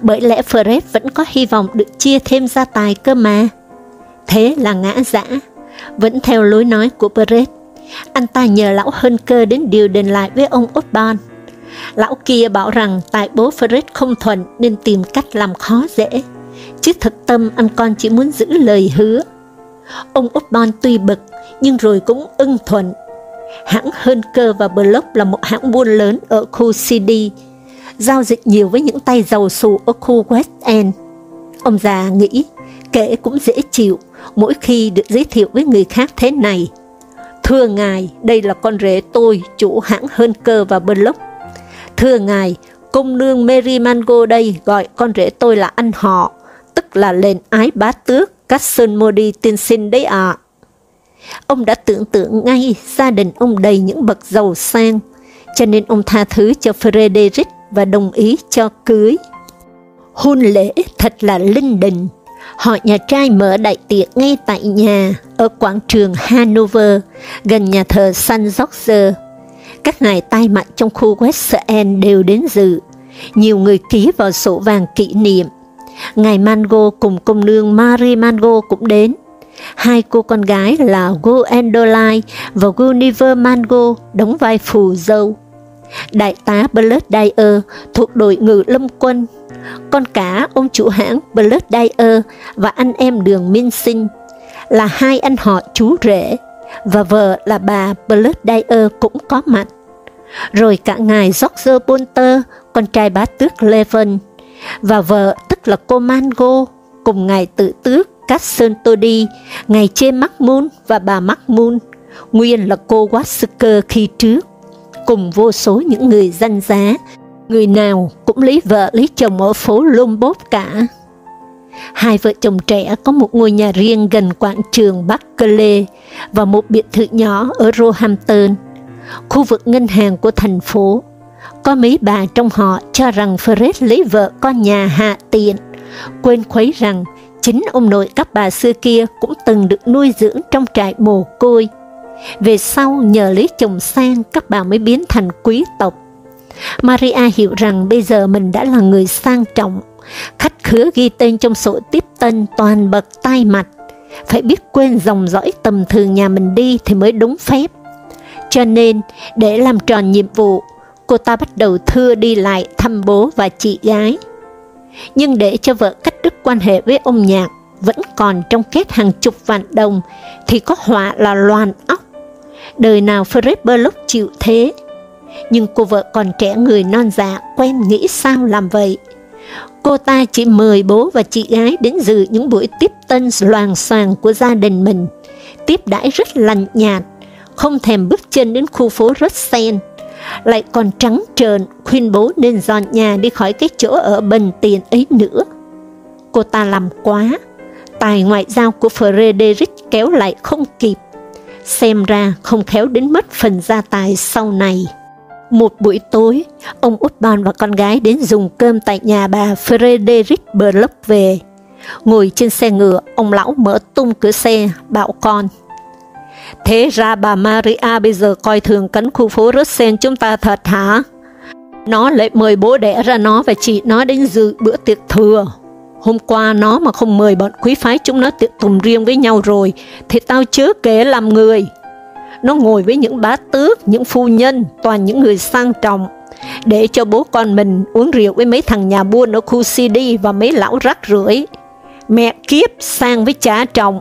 Bởi lẽ Fred vẫn có hy vọng được chia thêm gia tài cơ mà. Thế là ngã giã, vẫn theo lối nói của Fred. Anh ta nhờ lão hơn cơ đến điều đền lại với ông Upton. Lão kia bảo rằng tại bố Fred không thuận nên tìm cách làm khó dễ chứ thật tâm anh con chỉ muốn giữ lời hứa. Ông Osborne tuy bực, nhưng rồi cũng ưng thuận. Hãng hơn cơ và Block là một hãng buôn lớn ở khu CD, giao dịch nhiều với những tay giàu sù ở khu West End. Ông già nghĩ, kể cũng dễ chịu, mỗi khi được giới thiệu với người khác thế này. Thưa ngài, đây là con rể tôi, chủ hãng hơn cơ và Block. Thưa ngài, công nương Mary Mango đây gọi con rể tôi là anh họ, là lên ái bá tước, Casson Modi tiên sinh đấy ạ. À. Ông đã tưởng tượng ngay gia đình ông đầy những bậc giàu sang, cho nên ông tha thứ cho Frederick và đồng ý cho cưới. Hôn lễ thật là linh đình. Họ nhà trai mở đại tiệc ngay tại nhà, ở quảng trường Hanover, gần nhà thờ San George. Các ngài tai mặt trong khu West End đều đến dự. Nhiều người ký vào sổ vàng kỷ niệm. Ngài Mango cùng công nương Marie Mango cũng đến. Hai cô con gái là Gwendoline và Gulliver Mango đóng vai phù dâu. Đại tá Blood Dyer thuộc đội ngự lâm quân, con cả ông chủ hãng Blood Dyer và anh em đường Minh Sinh là hai anh họ chú rể, và vợ là bà Blood Dyer cũng có mặt. Rồi cả ngài George Bolter, con trai bá tước Levin, và vợ tức là cô Mango, cùng ngài tự tước Casson Todi, ngài chê Moon và bà Moon, nguyên là cô Wasker khi trước, cùng vô số những người danh giá, người nào cũng lấy vợ lấy chồng ở phố Lombok cả. Hai vợ chồng trẻ có một ngôi nhà riêng gần quảng trường Berkeley và một biệt thự nhỏ ở Roehampton, khu vực ngân hàng của thành phố. Có mấy bà trong họ cho rằng Fred lấy vợ con nhà hạ tiện, quên khuấy rằng chính ông nội các bà xưa kia cũng từng được nuôi dưỡng trong trại mồ côi. Về sau nhờ lấy chồng sang các bà mới biến thành quý tộc. Maria hiểu rằng bây giờ mình đã là người sang trọng, khách khứa ghi tên trong sổ tiếp tân toàn bậc tai mặt, phải biết quên dòng dõi tầm thường nhà mình đi thì mới đúng phép. Cho nên, để làm tròn nhiệm vụ, cô ta bắt đầu thưa đi lại thăm bố và chị gái. Nhưng để cho vợ cắt đứt quan hệ với ông nhạc vẫn còn trong kết hàng chục vạn đồng, thì có họa là loàn óc. Đời nào Fred Burlock chịu thế, nhưng cô vợ còn trẻ người non dạ quen nghĩ sao làm vậy. Cô ta chỉ mời bố và chị gái đến dự những buổi tiếp tân loàng xoàng của gia đình mình, tiếp đãi rất lành nhạt, không thèm bước chân đến khu phố Russell, lại còn trắng trợn khuyên bố nên dọn nhà đi khỏi cái chỗ ở bần tiền ấy nữa. Cô ta làm quá, tài ngoại giao của Frederick kéo lại không kịp, xem ra không khéo đến mất phần gia tài sau này. Một buổi tối, ông Utban và con gái đến dùng cơm tại nhà bà Frederick Bloch về. Ngồi trên xe ngựa, ông lão mở tung cửa xe, bảo con. Thế ra bà Maria bây giờ coi thường cánh khu phố Russell chúng ta thật hả? Nó lại mời bố đẻ ra nó và chị nó đến dự bữa tiệc thừa. Hôm qua nó mà không mời bọn quý phái chúng nó tiệc tùng riêng với nhau rồi, thì tao chớ kể làm người. Nó ngồi với những bá tước, những phu nhân, toàn những người sang trọng, để cho bố con mình uống rượu với mấy thằng nhà buôn ở khu CD và mấy lão rắc rưởi. Mẹ kiếp sang với cha trọng,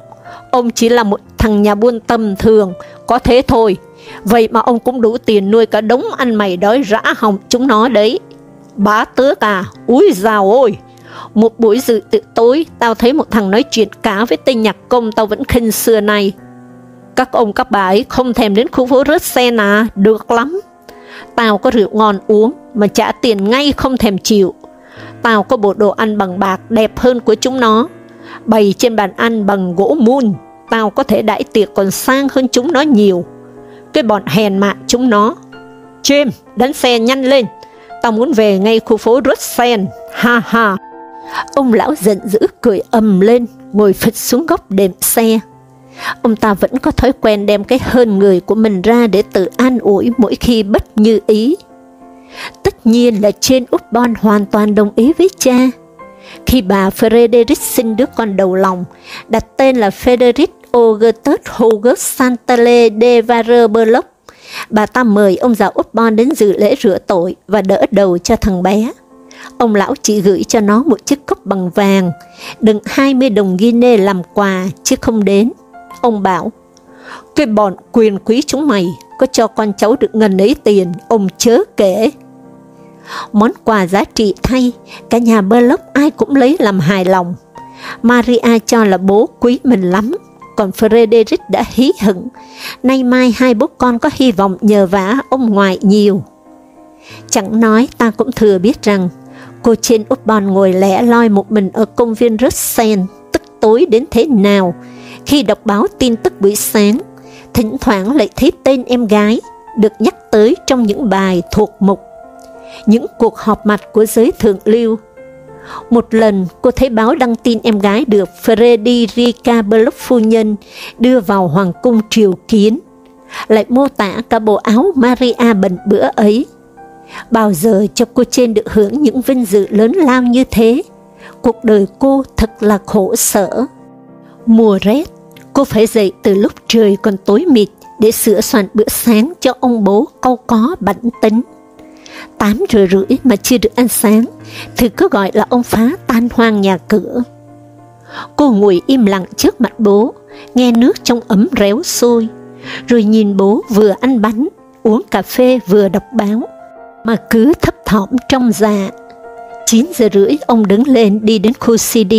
ông chỉ là một thằng nhà buôn tầm thường, có thế thôi. Vậy mà ông cũng đủ tiền nuôi cả đống ăn mày đói rã họng chúng nó đấy. Bá tước à, úi dào ôi! Một buổi dự tiệc tối, tao thấy một thằng nói chuyện cá với tên nhạc công tao vẫn khinh xưa nay. Các ông các bà ấy không thèm đến khu phố rớt xe à, được lắm. Tao có rượu ngon uống, mà trả tiền ngay không thèm chịu. Tao có bộ đồ ăn bằng bạc đẹp hơn của chúng nó. Bày trên bàn ăn bằng gỗ mun, tao có thể đãi tiệc còn sang hơn chúng nó nhiều. Cái bọn hèn mạ chúng nó. James, đánh xe nhanh lên, tao muốn về ngay khu phố Russell, ha ha. Ông lão giận dữ cười ầm lên, ngồi phịch xuống góc đệm xe. Ông ta vẫn có thói quen đem cái hơn người của mình ra để tự an ủi mỗi khi bất như ý. Tất nhiên là trên út bon hoàn toàn đồng ý với cha. Khi bà Frederick sinh đứa con đầu lòng, đặt tên là Frederick Augustus August Santale de Varberlock, bà ta mời ông già Upton đến dự lễ rửa tội và đỡ đầu cho thằng bé. Ông lão chỉ gửi cho nó một chiếc cốc bằng vàng, đựng 20 đồng Guinea làm quà, chứ không đến. Ông bảo, cái bọn quyền quý chúng mày có cho con cháu được ngần ấy tiền, ông chớ kể. Món quà giá trị thay, cả nhà Burlock ai cũng lấy làm hài lòng. Maria cho là bố quý mình lắm, còn Frederick đã hí hửng. Nay mai hai bố con có hy vọng nhờ vả ông ngoại nhiều. Chẳng nói ta cũng thừa biết rằng, cô trên Upton ngồi lẻ loi một mình ở công viên Russell, tức tối đến thế nào, khi đọc báo tin tức buổi sáng, thỉnh thoảng lại thấy tên em gái được nhắc tới trong những bài thuộc mục, những cuộc họp mặt của giới thượng lưu. Một lần, cô thấy báo đăng tin em gái được Frederica Bloch phu nhân đưa vào Hoàng cung triều kiến, lại mô tả cả bộ áo Maria bận bữa ấy. Bao giờ cho cô trên được hưởng những vinh dự lớn lao như thế? Cuộc đời cô thật là khổ sở. Mùa rét, cô phải dậy từ lúc trời còn tối mịt để sửa soạn bữa sáng cho ông bố câu có bản tính. Tám rưỡi rưỡi mà chưa được ăn sáng, thì cứ gọi là ông phá tan hoang nhà cửa. Cô ngồi im lặng trước mặt bố, nghe nước trong ấm réo sôi, rồi nhìn bố vừa ăn bánh, uống cà phê vừa đọc báo, mà cứ thấp thỏm trong dạ. 9 giờ rưỡi ông đứng lên đi đến khu CD,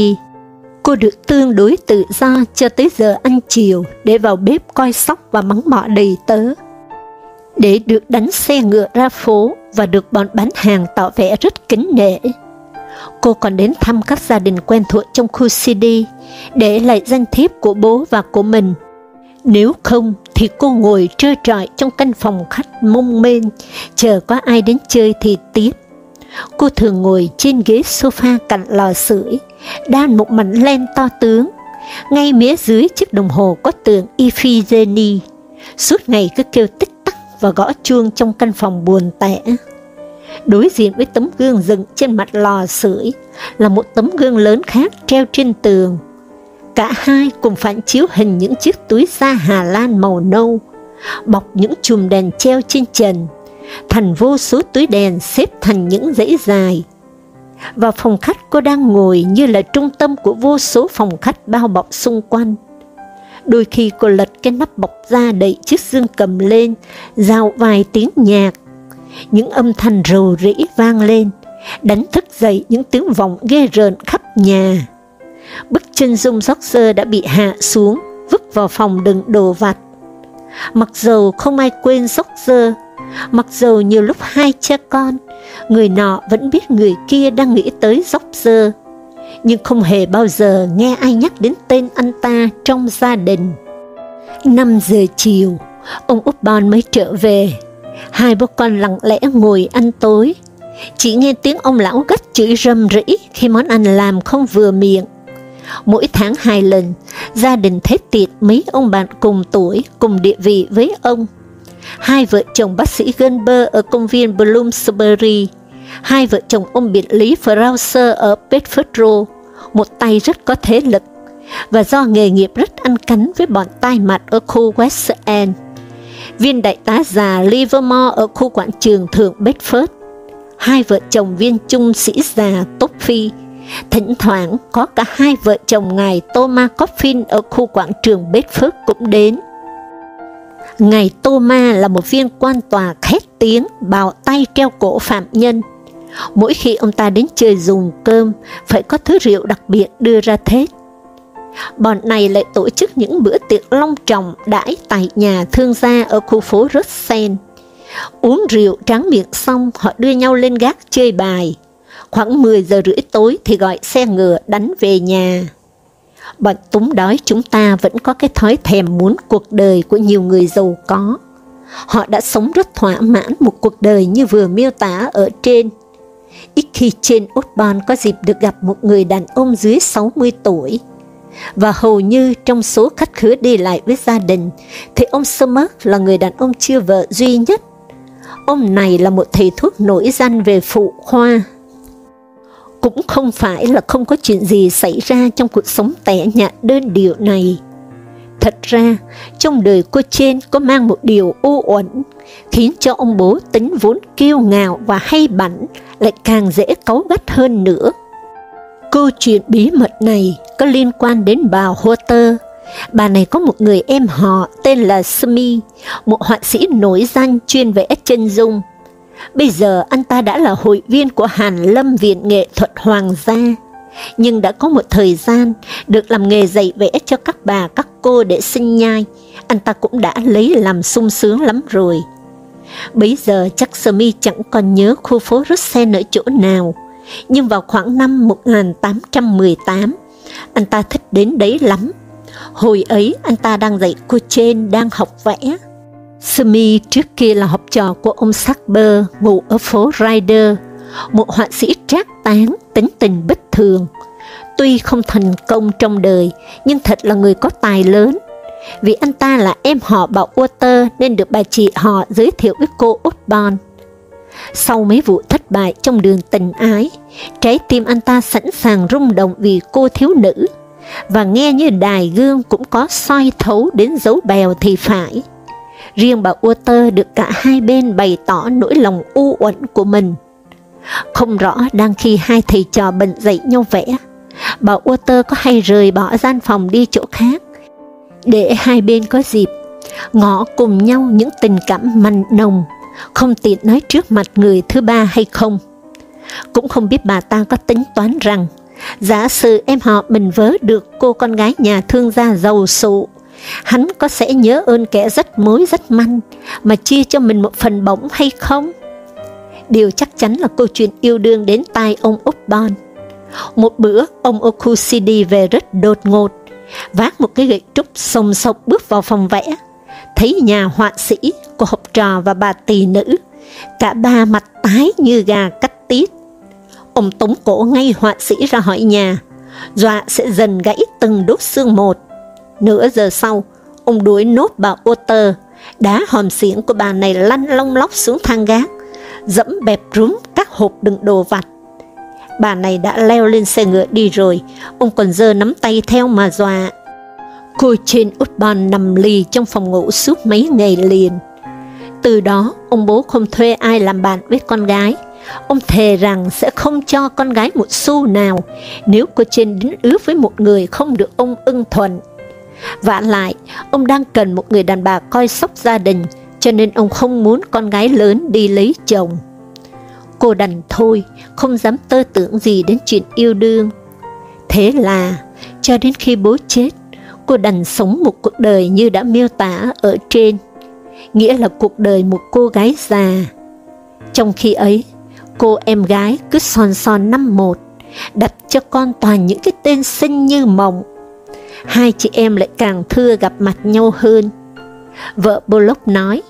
Cô được tương đối tự do cho tới giờ ăn chiều để vào bếp coi sóc và mắng mỏ đầy tớ. Để được đánh xe ngựa ra phố và được bọn bán hàng tỏ vẻ rất kính nể. Cô còn đến thăm các gia đình quen thuộc trong khu CD, để lại danh thiếp của bố và của mình. Nếu không thì cô ngồi trơ trọi trong căn phòng khách mông mênh, chờ có ai đến chơi thì tiếp. Cô thường ngồi trên ghế sofa cạnh lò sưởi, đan một mảnh len to tướng, ngay mía dưới chiếc đồng hồ có tượng Iphigenie, suốt ngày cứ kêu tích và gõ chuông trong căn phòng buồn tẻ. Đối diện với tấm gương dựng trên mặt lò sưởi là một tấm gương lớn khác treo trên tường. Cả hai cùng phản chiếu hình những chiếc túi da Hà Lan màu nâu, bọc những chùm đèn treo trên trần, thành vô số túi đèn xếp thành những dãy dài. Vào phòng khách cô đang ngồi như là trung tâm của vô số phòng khách bao bọc xung quanh. Đôi khi cô lật cái nắp bọc ra đẩy chiếc dương cầm lên, rào vài tiếng nhạc. Những âm thanh rầu rĩ vang lên, đánh thức dậy những tiếng vọng ghê rợn khắp nhà. Bức chân dung Roger đã bị hạ xuống, vứt vào phòng đựng đồ vặt. Mặc dầu không ai quên Roger, Mặc dầu nhiều lúc hai cha con, người nọ vẫn biết người kia đang nghĩ tới dốc sơ nhưng không hề bao giờ nghe ai nhắc đến tên anh ta trong gia đình. 5 giờ chiều, ông Upton mới trở về. Hai bố con lặng lẽ ngồi ăn tối. Chỉ nghe tiếng ông lão gắt chửi rầm rĩ khi món ăn làm không vừa miệng. Mỗi tháng hai lần, gia đình thế tiệc mấy ông bạn cùng tuổi, cùng địa vị với ông hai vợ chồng bác sĩ Gunber ở công viên Bloomsbury, hai vợ chồng ông biệt lý Frauser ở Bedford một tay rất có thế lực, và do nghề nghiệp rất ăn cắn với bọn tai mặt ở khu West End. Viên đại tá già Livermore ở khu quảng trường thượng Bedford, hai vợ chồng viên trung sĩ già Tốt Phi, thỉnh thoảng có cả hai vợ chồng ngài Thomas Coffin ở khu quảng trường Bedford cũng đến. Ngài Thomas là một viên quan tòa khét tiếng, bào tay treo cổ phạm nhân. Mỗi khi ông ta đến chơi dùng cơm, phải có thứ rượu đặc biệt đưa ra thế. Bọn này lại tổ chức những bữa tiệc long trọng đãi tại nhà thương gia ở khu phố Russell. Uống rượu tráng miệng xong, họ đưa nhau lên gác chơi bài. Khoảng 10 giờ rưỡi tối thì gọi xe ngựa đánh về nhà. Bọn túng đói chúng ta vẫn có cái thói thèm muốn cuộc đời của nhiều người giàu có. Họ đã sống rất thỏa mãn một cuộc đời như vừa miêu tả ở trên. Ít khi trên Osborne có dịp được gặp một người đàn ông dưới 60 tuổi. Và hầu như trong số khách khứa đi lại với gia đình, thì ông Summers là người đàn ông chưa vợ duy nhất. Ông này là một thầy thuốc nổi danh về phụ khoa cũng không phải là không có chuyện gì xảy ra trong cuộc sống tẻ nhạt đơn điệu này. Thật ra, trong đời cô trên có mang một điều u uẩn, khiến cho ông bố tính vốn kiêu ngạo và hay bảnh lại càng dễ cấu gắt hơn nữa. Câu chuyện bí mật này có liên quan đến bà Hotter. Bà này có một người em họ tên là Smi, một họa sĩ nổi danh chuyên vẽ chân dung. Bây giờ anh ta đã là hội viên của Hàn Lâm Viện Nghệ thuật Hoàng gia, nhưng đã có một thời gian được làm nghề dạy vẽ cho các bà các cô để sinh nhai, anh ta cũng đã lấy làm sung sướng lắm rồi. bây giờ chắc Sơ Mi chẳng còn nhớ khu phố Russell ở chỗ nào, nhưng vào khoảng năm 1818, anh ta thích đến đấy lắm. Hồi ấy anh ta đang dạy cô trên đang học vẽ. Sumi trước kia là học trò của ông Sackber ngụ ở phố Ryder, một họa sĩ trác tán, tính tình bích thường. Tuy không thành công trong đời, nhưng thật là người có tài lớn. Vì anh ta là em họ bà Walter nên được bà chị họ giới thiệu với cô Osborne. Sau mấy vụ thất bại trong đường tình ái, trái tim anh ta sẵn sàng rung động vì cô thiếu nữ, và nghe như đài gương cũng có soi thấu đến dấu bèo thì phải. Riêng bà Walter được cả hai bên bày tỏ nỗi lòng u uẩn của mình. Không rõ đang khi hai thầy trò bận dậy nhau vẽ, bà Walter có hay rời bỏ gian phòng đi chỗ khác, để hai bên có dịp ngỏ cùng nhau những tình cảm mặn nồng, không tiện nói trước mặt người thứ ba hay không. Cũng không biết bà ta có tính toán rằng, giả sử em họ mình vớ được cô con gái nhà thương gia giàu sụ, hắn có sẽ nhớ ơn kẻ rất mối rất manh, mà chia cho mình một phần bổng hay không? Điều chắc chắn là câu chuyện yêu đương đến tai ông Upton. Một bữa, ông Okusidi về rất đột ngột, vác một cái gậy trúc sồng sộc bước vào phòng vẽ, thấy nhà họa sĩ, cô học trò và bà tỳ nữ, cả ba mặt tái như gà cắt tiết. Ông tống cổ ngay họa sĩ ra hỏi nhà, dọa sẽ dần gãy từng đốt xương một. Nửa giờ sau, ông đuổi nốt bà Otter, đá hòm xiển của bà này lăn long lóc xuống thang gác, dẫm bẹp rúm các hộp đựng đồ vặt. Bà này đã leo lên xe ngựa đi rồi, ông còn dơ nắm tay theo mà dọa. Cô trên út Utban nằm lì trong phòng ngủ suốt mấy ngày liền. Từ đó, ông bố không thuê ai làm bạn với con gái. Ông thề rằng sẽ không cho con gái một xu nào nếu cô trên đính ước với một người không được ông ưng thuận. Vả lại, ông đang cần một người đàn bà coi sóc gia đình, cho nên ông không muốn con gái lớn đi lấy chồng. Cô đành thôi, không dám tơ tưởng gì đến chuyện yêu đương. Thế là, cho đến khi bố chết, cô đành sống một cuộc đời như đã miêu tả ở trên, nghĩa là cuộc đời một cô gái già. Trong khi ấy, cô em gái cứ son son năm một, đặt cho con toàn những cái tên xinh như mộng. Hai chị em lại càng thưa gặp mặt nhau hơn. Vợ Bullock nói,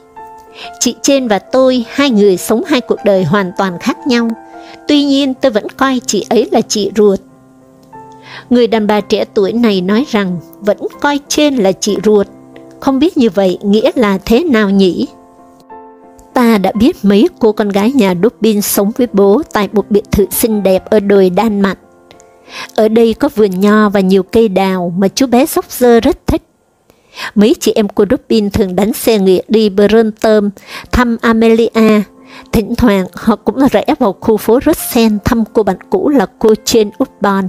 Chị trên và tôi, hai người sống hai cuộc đời hoàn toàn khác nhau, tuy nhiên tôi vẫn coi chị ấy là chị ruột. Người đàn bà trẻ tuổi này nói rằng vẫn coi trên là chị ruột, không biết như vậy nghĩa là thế nào nhỉ? Ta đã biết mấy cô con gái nhà Dubin sống với bố tại một biệt thự xinh đẹp ở đồi Đan Mạch. Ở đây có vườn nho và nhiều cây đào mà chú bé Sóc Dơ rất thích. Mấy chị em của Dubin thường đánh xe ngựa đi Brunton thăm Amelia. Thỉnh thoảng, họ cũng rẽ vào khu phố Russell thăm cô bạn cũ là cô Jane Upton.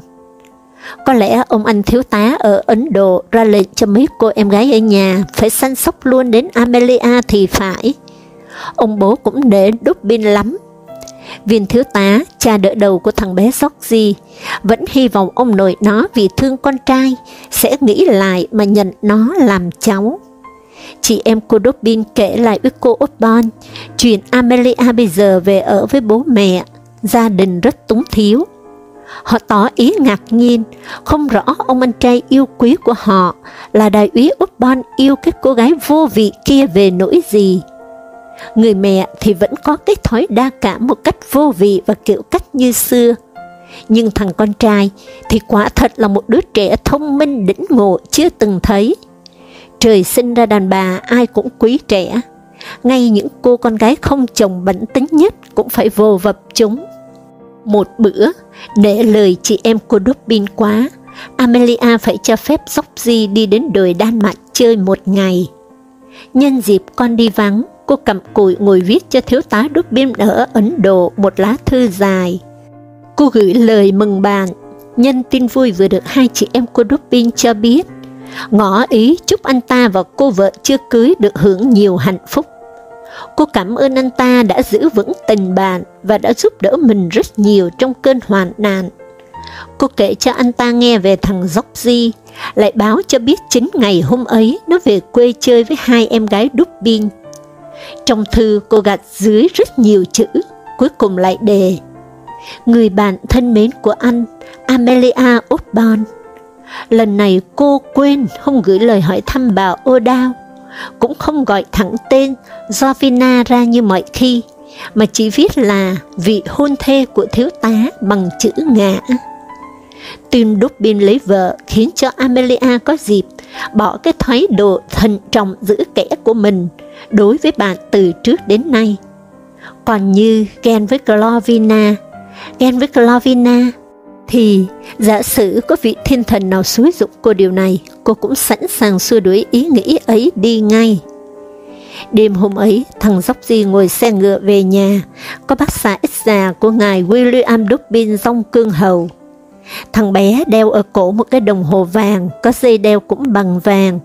Có lẽ ông anh thiếu tá ở Ấn Độ ra lệnh cho mấy cô em gái ở nhà phải săn sóc luôn đến Amelia thì phải. Ông bố cũng để Dubin lắm. Viên thiếu tá, cha đỡ đầu của thằng bé Georgie, vẫn hy vọng ông nội nó vì thương con trai, sẽ nghĩ lại mà nhận nó làm cháu. Chị em cô Dobin kể lại với cô Osborne, chuyện Amelia bây giờ về ở với bố mẹ, gia đình rất túng thiếu Họ tỏ ý ngạc nhiên, không rõ ông anh trai yêu quý của họ là đại úy Upton yêu cái cô gái vô vị kia về nỗi gì. Người mẹ thì vẫn có cái thói đa cảm một cách vô vị và kiểu cách như xưa. Nhưng thằng con trai thì quả thật là một đứa trẻ thông minh đỉnh ngộ chưa từng thấy. Trời sinh ra đàn bà ai cũng quý trẻ, ngay những cô con gái không chồng bẩn tính nhất cũng phải vô vập chúng. Một bữa, để lời chị em cô Dubin quá, Amelia phải cho phép Georgie đi đến đồi Đan Mạch chơi một ngày. Nhân dịp con đi vắng, cô cầm cùi ngồi viết cho thiếu tá Dubin ở Ấn Độ một lá thư dài. Cô gửi lời mừng bạn, nhân tin vui vừa được hai chị em cô Dubin cho biết, ngỏ ý chúc anh ta và cô vợ chưa cưới được hưởng nhiều hạnh phúc. Cô cảm ơn anh ta đã giữ vững tình bạn và đã giúp đỡ mình rất nhiều trong cơn hoạn nạn. Cô kể cho anh ta nghe về thằng Georgie, lại báo cho biết chính ngày hôm ấy nó về quê chơi với hai em gái Dubin. Trong thư cô gạch dưới rất nhiều chữ, cuối cùng lại đề Người bạn thân mến của anh, Amelia Osborne. Lần này cô quên không gửi lời hỏi thăm bà O'Dowd, cũng không gọi thẳng tên Jovina ra như mọi khi, mà chỉ viết là vị hôn thê của thiếu tá bằng chữ ngã. Tim Dubin lấy vợ khiến cho Amelia có dịp bỏ cái thái độ thận trọng giữ kẻ của mình đối với bạn từ trước đến nay. Còn như ghen với Glovina, ghen với Glovina, thì giả sử có vị thiên thần nào xúi dục cô điều này, cô cũng sẵn sàng xua đuổi ý nghĩ ấy đi ngay. Đêm hôm ấy, thằng Dốc ngồi xe ngựa về nhà, có bác xã ít già của ngài William Dubin rong cương hầu. Thằng bé đeo ở cổ một cái đồng hồ vàng, có dây đeo cũng bằng vàng.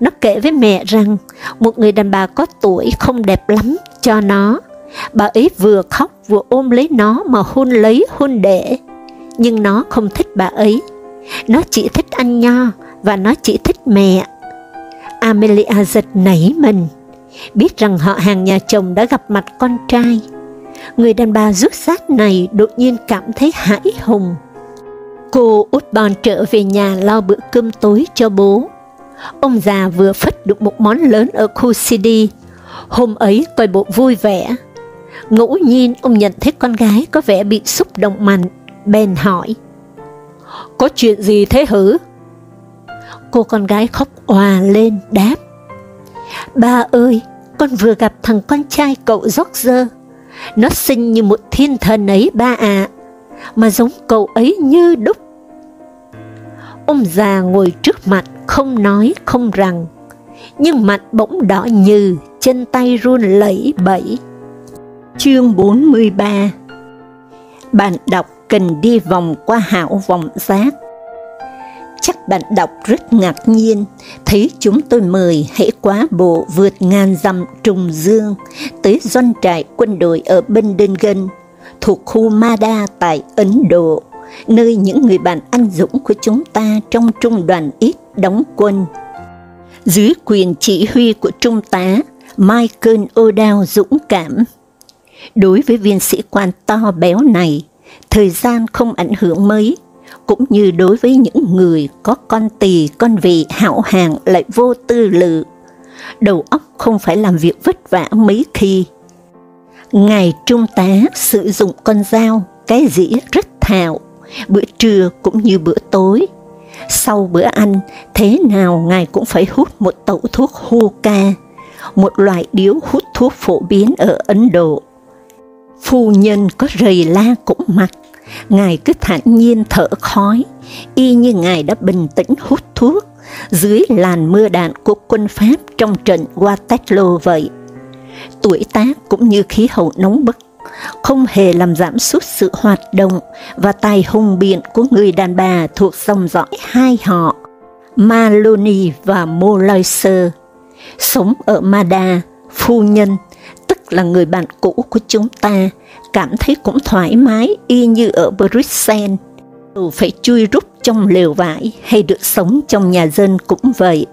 Nó kể với mẹ rằng, một người đàn bà có tuổi không đẹp lắm cho nó. Bà ấy vừa khóc vừa ôm lấy nó mà hôn lấy hôn để. Nhưng nó không thích bà ấy. Nó chỉ thích anh Nho và nó chỉ thích mẹ. Amelia giật nảy mình, biết rằng họ hàng nhà chồng đã gặp mặt con trai. Người đàn bà rút sát này đột nhiên cảm thấy hãi hùng Cô út bon trở về nhà lo bữa cơm tối cho bố. Ông già vừa phất được một món lớn ở khu CD. Hôm ấy coi bộ vui vẻ. Ngẫu nhiên ông nhận thấy con gái có vẻ bị xúc động mạnh, bèn hỏi. Có chuyện gì thế hử? Cô con gái khóc òa lên, đáp. Ba ơi, con vừa gặp thằng con trai cậu George. Nó xinh như một thiên thần ấy ba ạ. À mà giống cậu ấy như đúc. Ông già ngồi trước mặt không nói không rằng, nhưng mặt bỗng đỏ như, chân tay run lẩy bẩy. Chương 43 Bạn đọc cần đi vòng qua hảo vòng giác. Chắc bạn đọc rất ngạc nhiên, thấy chúng tôi mời hãy quá bộ vượt ngàn dặm trùng dương tới doanh trại quân đội ở bên Bendengen, thuộc khu Mada tại Ấn Độ, nơi những người bạn anh dũng của chúng ta trong trung đoàn ít đóng quân. Dưới quyền chỉ huy của trung tá Michael O'Dowd dũng cảm. Đối với viên sĩ quan to béo này, thời gian không ảnh hưởng mấy, cũng như đối với những người có con tỳ con vị hảo hàng lại vô tư lự. Đầu óc không phải làm việc vất vả mấy khi, Ngài Trung tá sử dụng con dao, cái dĩa rất thạo, bữa trưa cũng như bữa tối. Sau bữa ăn, thế nào Ngài cũng phải hút một tẩu thuốc hookah, một loại điếu hút thuốc phổ biến ở Ấn Độ. Phu nhân có rầy la cũng mặc, Ngài cứ thản nhiên thở khói, y như Ngài đã bình tĩnh hút thuốc dưới làn mưa đạn của quân Pháp trong trận Waterloo vậy tuổi tác cũng như khí hậu nóng bức, không hề làm giảm sút sự hoạt động và tài hùng biện của người đàn bà thuộc dòng dõi hai họ, Maloney và Molloyser. Sống ở Mada, phu nhân, tức là người bạn cũ của chúng ta, cảm thấy cũng thoải mái y như ở Bruxelles. Dù phải chui rút trong lều vải hay được sống trong nhà dân cũng vậy.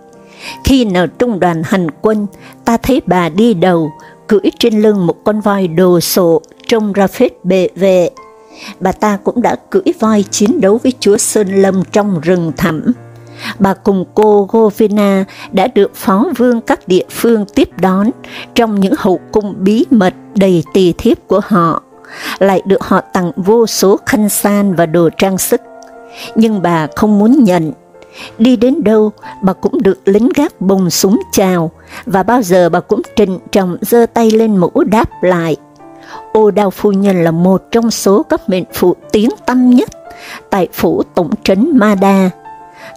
Khi nào trung đoàn hành quân, ta thấy bà đi đầu, cưỡi trên lưng một con voi đồ sộ, trông ra phết bệ vệ. Bà ta cũng đã cưỡi voi chiến đấu với chúa Sơn Lâm trong rừng thẳm. Bà cùng cô Govina đã được phó vương các địa phương tiếp đón trong những hậu cung bí mật đầy tỳ thiếp của họ, lại được họ tặng vô số khăn san và đồ trang sức. Nhưng bà không muốn nhận Đi đến đâu, bà cũng được lính gác bùng súng chào, và bao giờ bà cũng trịnh trọng giơ tay lên mũ đáp lại. Ô Đào Phu Nhân là một trong số các mệnh phụ tiếng tâm nhất tại phủ tổng trấn Mada.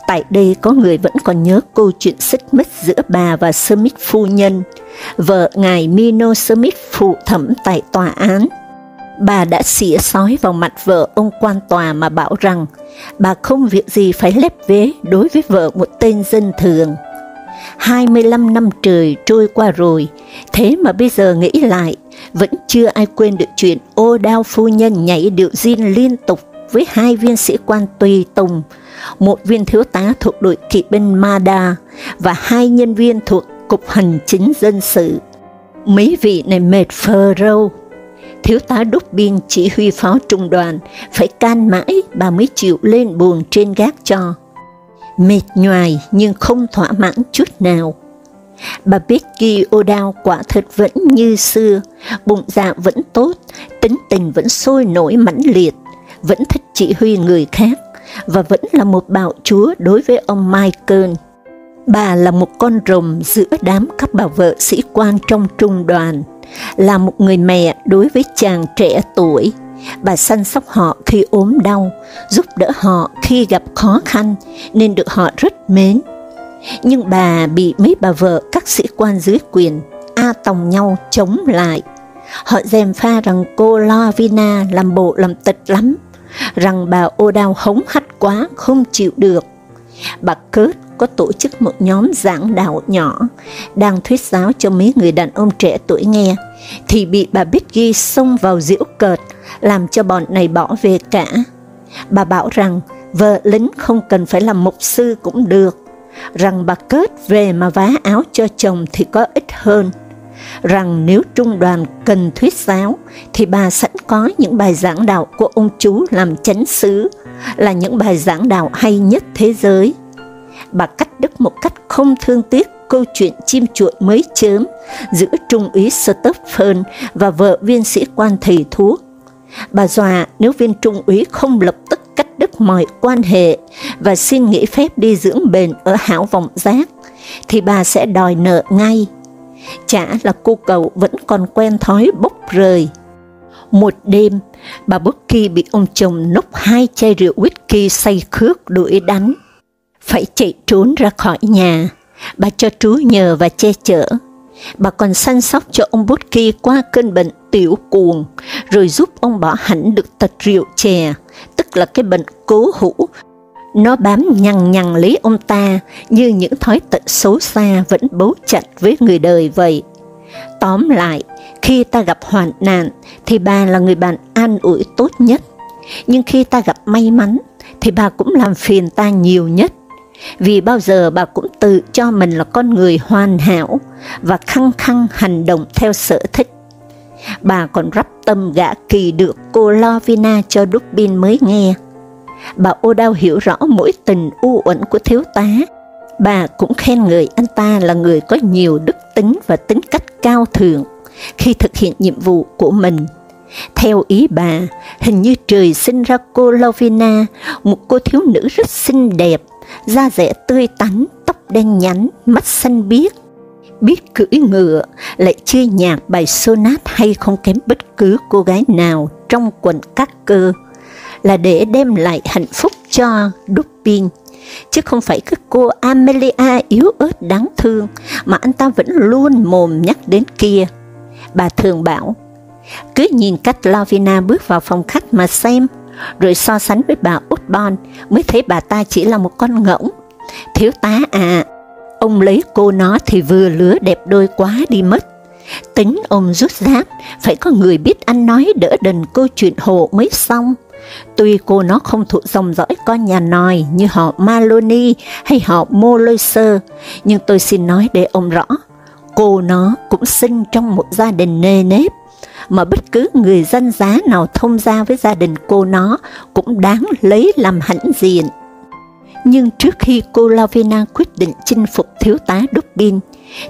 Tại đây có người vẫn còn nhớ câu chuyện xích mích giữa bà và Smith Phu Nhân, vợ ngài Mino Smith phụ thẩm tại tòa án bà đã xỉa sói vào mặt vợ ông quan tòa mà bảo rằng bà không việc gì phải lép vế đối với vợ một tên dân thường. 25 năm trời trôi qua rồi, thế mà bây giờ nghĩ lại, vẫn chưa ai quên được chuyện ô đao phu nhân nhảy điệu diên liên tục với hai viên sĩ quan tùy tùng, một viên thiếu tá thuộc đội kỵ binh Mada và hai nhân viên thuộc Cục Hành chính Dân sự. Mấy vị này mệt phờ râu. Thiếu tá đúc biên chỉ huy pháo trung đoàn, phải can mãi bà mới chịu lên buồn trên gác cho. Mệt nhoài nhưng không thỏa mãn chút nào. Bà Becky O'Dowd quả thật vẫn như xưa, bụng dạ vẫn tốt, tính tình vẫn sôi nổi mãnh liệt, vẫn thích chỉ huy người khác, và vẫn là một bạo chúa đối với ông Michael. Bà là một con rồng giữa đám các bà vợ sĩ quan trong trung đoàn, là một người mẹ đối với chàng trẻ tuổi. Bà săn sóc họ khi ốm đau, giúp đỡ họ khi gặp khó khăn, nên được họ rất mến. Nhưng bà bị mấy bà vợ các sĩ quan dưới quyền a tòng nhau chống lại. Họ dèm pha rằng cô Lovina làm bộ làm tịch lắm, rằng bà ô đao hống hách quá, không chịu được. Bà Kurt có tổ chức một nhóm giảng đạo nhỏ, đang thuyết giáo cho mấy người đàn ông trẻ tuổi nghe, thì bị bà Biggie xông vào diễu cợt, làm cho bọn này bỏ về cả. Bà bảo rằng vợ lính không cần phải làm mục sư cũng được, rằng bà kết về mà vá áo cho chồng thì có ích hơn rằng nếu trung đoàn cần thuyết giáo, thì bà sẵn có những bài giảng đạo của ông chú làm chánh xứ, là những bài giảng đạo hay nhất thế giới. Bà cắt đứt một cách không thương tiếc câu chuyện chim chuột mới chớm giữa trung úy Stephen và vợ viên sĩ quan thầy thuốc. Bà dọa nếu viên trung úy không lập tức cắt đứt mọi quan hệ và xin nghỉ phép đi dưỡng bền ở hảo vọng giác, thì bà sẽ đòi nợ ngay chả là cô cậu vẫn còn quen thói bốc rời. Một đêm, bà Bucky bị ông chồng nốc hai chai rượu whisky say khước đuổi đánh. Phải chạy trốn ra khỏi nhà, bà cho trú nhờ và che chở. Bà còn săn sóc cho ông Bucky qua cơn bệnh tiểu cuồng, rồi giúp ông bỏ hẳn được tật rượu chè, tức là cái bệnh cố hữu nó bám nhằn nhằn lấy ông ta như những thói tật xấu xa vẫn bấu chặt với người đời vậy. Tóm lại, khi ta gặp hoạn nạn thì bà là người bạn an ủi tốt nhất, nhưng khi ta gặp may mắn thì bà cũng làm phiền ta nhiều nhất, vì bao giờ bà cũng tự cho mình là con người hoàn hảo và khăng khăng hành động theo sở thích. Bà còn rắp tâm gã kỳ được cô Lovina cho Dubin mới nghe Bà ô hiểu rõ mỗi tình u uẩn của thiếu tá. Bà cũng khen người anh ta là người có nhiều đức tính và tính cách cao thượng khi thực hiện nhiệm vụ của mình. Theo ý bà, hình như trời sinh ra cô Lovina, một cô thiếu nữ rất xinh đẹp, da dẻ tươi tắn, tóc đen nhánh, mắt xanh biếc, biết cưỡi ngựa, lại chơi nhạc bài sonat hay không kém bất cứ cô gái nào trong quần các cơ là để đem lại hạnh phúc cho Dupin, chứ không phải cái cô Amelia yếu ớt đáng thương mà anh ta vẫn luôn mồm nhắc đến kia. Bà thường bảo, cứ nhìn cách Lavina bước vào phòng khách mà xem, rồi so sánh với bà Utbon mới thấy bà ta chỉ là một con ngỗng. Thiếu tá à, ông lấy cô nó thì vừa lứa đẹp đôi quá đi mất. Tính ông rút giáp, phải có người biết ăn nói đỡ đần câu chuyện hộ mới xong. Tuy cô nó không thuộc dòng dõi con nhà nòi như họ Maloney hay họ Molloyser, nhưng tôi xin nói để ông rõ, cô nó cũng sinh trong một gia đình nề nếp, mà bất cứ người dân giá nào thông gia với gia đình cô nó cũng đáng lấy làm hãnh diện. Nhưng trước khi cô Lavina quyết định chinh phục thiếu tá Dubin,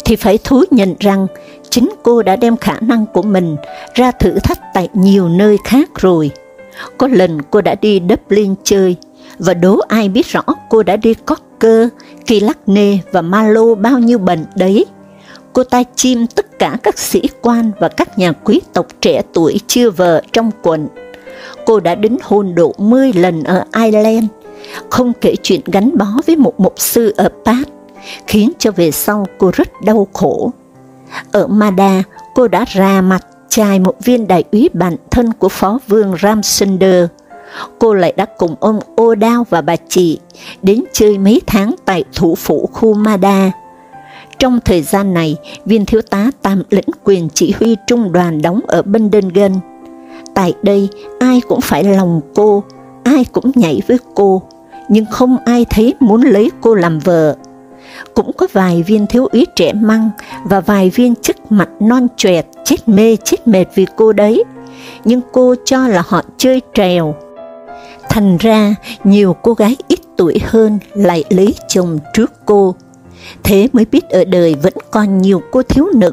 thì phải thú nhận rằng chính cô đã đem khả năng của mình ra thử thách tại nhiều nơi khác rồi. Có lần cô đã đi Dublin chơi, và đố ai biết rõ cô đã đi Cocker, Killarney và Malo bao nhiêu bệnh đấy. Cô ta chim tất cả các sĩ quan và các nhà quý tộc trẻ tuổi chưa vợ trong quận. Cô đã đính hôn độ 10 lần ở Ireland, không kể chuyện gắn bó với một mục sư ở Pat khiến cho về sau cô rất đau khổ. Ở Mada, cô đã ra mặt chài một viên đại úy bạn thân của phó vương Ramsunder. Cô lại đã cùng ông Ô Đao và bà chị đến chơi mấy tháng tại thủ phủ khu Mada. Trong thời gian này, viên thiếu tá tạm lĩnh quyền chỉ huy trung đoàn đóng ở Bundengen. Tại đây, ai cũng phải lòng cô, ai cũng nhảy với cô, nhưng không ai thấy muốn lấy cô làm vợ. Cũng có vài viên thiếu úy trẻ măng và vài viên chức mặt non choẹt chết mê chết mệt vì cô đấy, nhưng cô cho là họ chơi trèo. Thành ra, nhiều cô gái ít tuổi hơn lại lấy chồng trước cô. Thế mới biết ở đời vẫn còn nhiều cô thiếu nữ,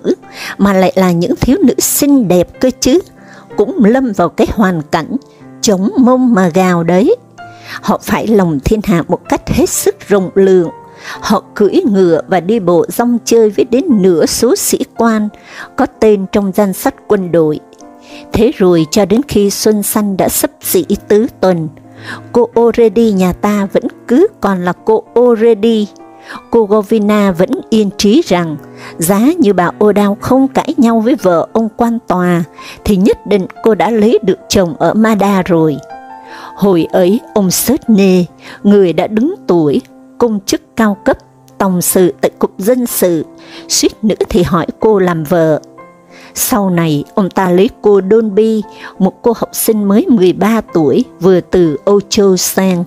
mà lại là những thiếu nữ xinh đẹp cơ chứ, cũng lâm vào cái hoàn cảnh chống mông mà gào đấy. Họ phải lòng thiên hạ một cách hết sức rộng lượng, họ cưỡi ngựa và đi bộ rong chơi với đến nửa số sĩ quan có tên trong danh sách quân đội. Thế rồi cho đến khi Xuân Xanh đã sắp xỉ tứ tuần, cô oredi nhà ta vẫn cứ còn là cô oredi Cô Govina vẫn yên trí rằng, giá như bà O'Dowd không cãi nhau với vợ ông quan tòa, thì nhất định cô đã lấy được chồng ở Mada rồi. Hồi ấy, ông Sutney, người đã đứng tuổi, công chức cao cấp, tổng sự tại Cục Dân sự, suýt nữa thì hỏi cô làm vợ. Sau này, ông ta lấy cô Donby, một cô học sinh mới 13 tuổi, vừa từ Âu Châu sang.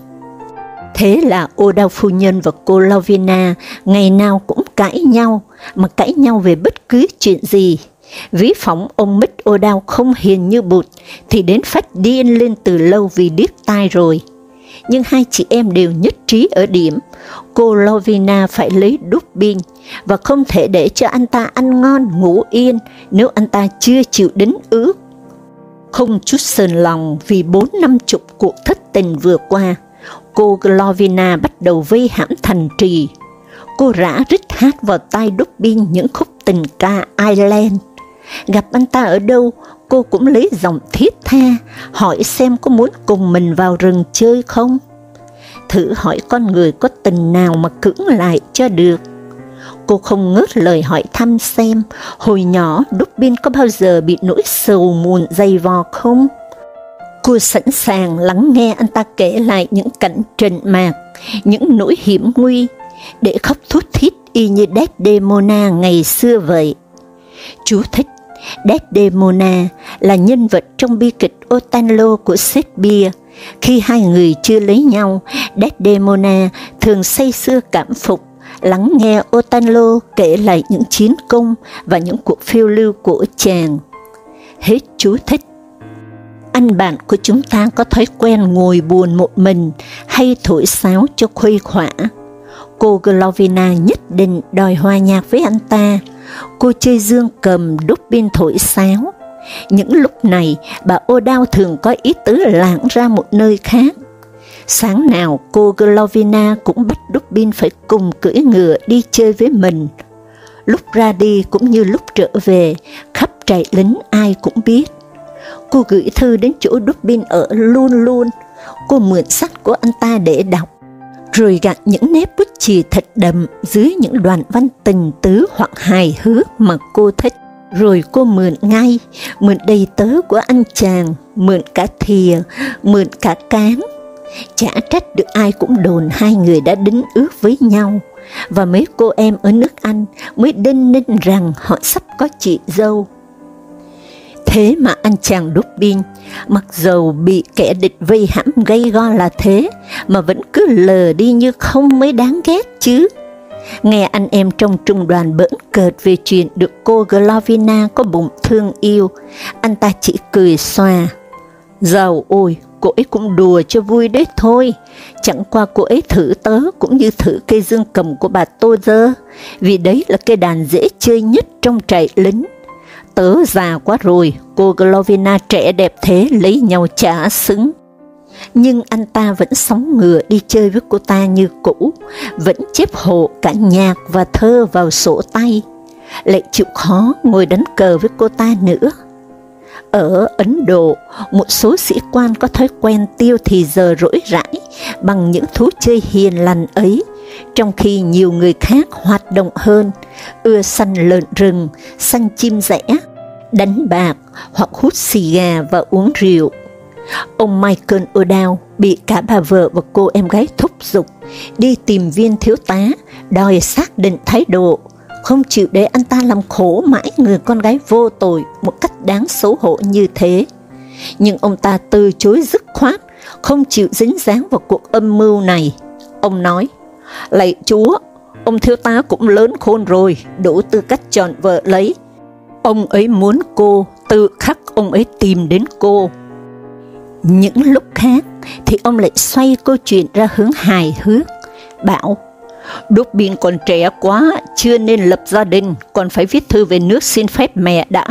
Thế là Oda phu nhân và cô Lovina ngày nào cũng cãi nhau, mà cãi nhau về bất cứ chuyện gì. Ví phỏng ông Mít Đao không hiền như bụt, thì đến phát điên lên từ lâu vì điếc tai rồi. Nhưng hai chị em đều nhất trí ở điểm, cô Lovina phải lấy đúc pin, và không thể để cho anh ta ăn ngon ngủ yên nếu anh ta chưa chịu đính ước. Không chút sờn lòng vì bốn năm chục cuộc thất tình vừa qua, cô Lovina bắt đầu vây hãm thành trì. Cô rã rít hát vào tai đúc pin những khúc tình ca Ireland. Gặp anh ta ở đâu, cô cũng lấy giọng thiết tha, hỏi xem có muốn cùng mình vào rừng chơi không. Thử hỏi con người có tình nào mà cưỡng lại cho được. Cô không ngớt lời hỏi thăm xem, hồi nhỏ đúc biên có bao giờ bị nỗi sầu muộn dày vò không? Cô sẵn sàng lắng nghe anh ta kể lại những cảnh trần mạc, những nỗi hiểm nguy, để khóc thút thít y như Desdemona ngày xưa vậy. Chú thích Desdemona là nhân vật trong bi kịch Othello của Shakespeare. Khi hai người chưa lấy nhau, Desdemona thường say sưa cảm phục, lắng nghe Othello kể lại những chiến công và những cuộc phiêu lưu của chàng. Hết chú thích. Anh bạn của chúng ta có thói quen ngồi buồn một mình hay thổi sáo cho khuây khỏa. Cô Glovina nhất định đòi hòa nhạc với anh ta, cô chơi dương cầm đúc pin thổi sáo. Những lúc này, bà ô đao thường có ý tứ lãng ra một nơi khác. Sáng nào cô Glovina cũng bắt đúc pin phải cùng cưỡi ngựa đi chơi với mình. Lúc ra đi cũng như lúc trở về, khắp trại lính ai cũng biết. Cô gửi thư đến chỗ đúc pin ở luôn luôn, cô mượn sách của anh ta để đọc rồi gạt những nét bút chì thật đậm dưới những đoạn văn tình tứ hoặc hài hước mà cô thích. Rồi cô mượn ngay, mượn đầy tớ của anh chàng, mượn cả thìa, mượn cả cán. Chả trách được ai cũng đồn hai người đã đính ước với nhau, và mấy cô em ở nước Anh mới đinh ninh rằng họ sắp có chị dâu. Thế mà anh chàng Dubin pin, mặc dầu bị kẻ địch vây hãm gây go là thế, mà vẫn cứ lờ đi như không mới đáng ghét chứ. Nghe anh em trong trung đoàn bỡn cợt về chuyện được cô Glovina có bụng thương yêu, anh ta chỉ cười xòa. Giàu ôi, cô ấy cũng đùa cho vui đấy thôi, chẳng qua cô ấy thử tớ cũng như thử cây dương cầm của bà Tô Dơ, vì đấy là cây đàn dễ chơi nhất trong trại lính tớ già quá rồi, cô Glovina trẻ đẹp thế lấy nhau chả xứng. Nhưng anh ta vẫn sóng ngựa đi chơi với cô ta như cũ, vẫn chép hộ cả nhạc và thơ vào sổ tay, lại chịu khó ngồi đánh cờ với cô ta nữa. Ở Ấn Độ, một số sĩ quan có thói quen tiêu thì giờ rỗi rãi bằng những thú chơi hiền lành ấy, trong khi nhiều người khác hoạt động hơn, ưa săn lợn rừng, săn chim rẽ, đánh bạc hoặc hút xì gà và uống rượu. Ông Michael O'Dowd bị cả bà vợ và cô em gái thúc giục đi tìm viên thiếu tá, đòi xác định thái độ, không chịu để anh ta làm khổ mãi người con gái vô tội một cách đáng xấu hổ như thế. Nhưng ông ta từ chối dứt khoát, không chịu dính dáng vào cuộc âm mưu này. Ông nói, lạy chúa, ông thiếu tá cũng lớn khôn rồi, đủ tư cách chọn vợ lấy. Ông ấy muốn cô, tự khắc ông ấy tìm đến cô. Những lúc khác thì ông lại xoay câu chuyện ra hướng hài hước, bảo Đúc Bin còn trẻ quá, chưa nên lập gia đình, còn phải viết thư về nước xin phép mẹ đã.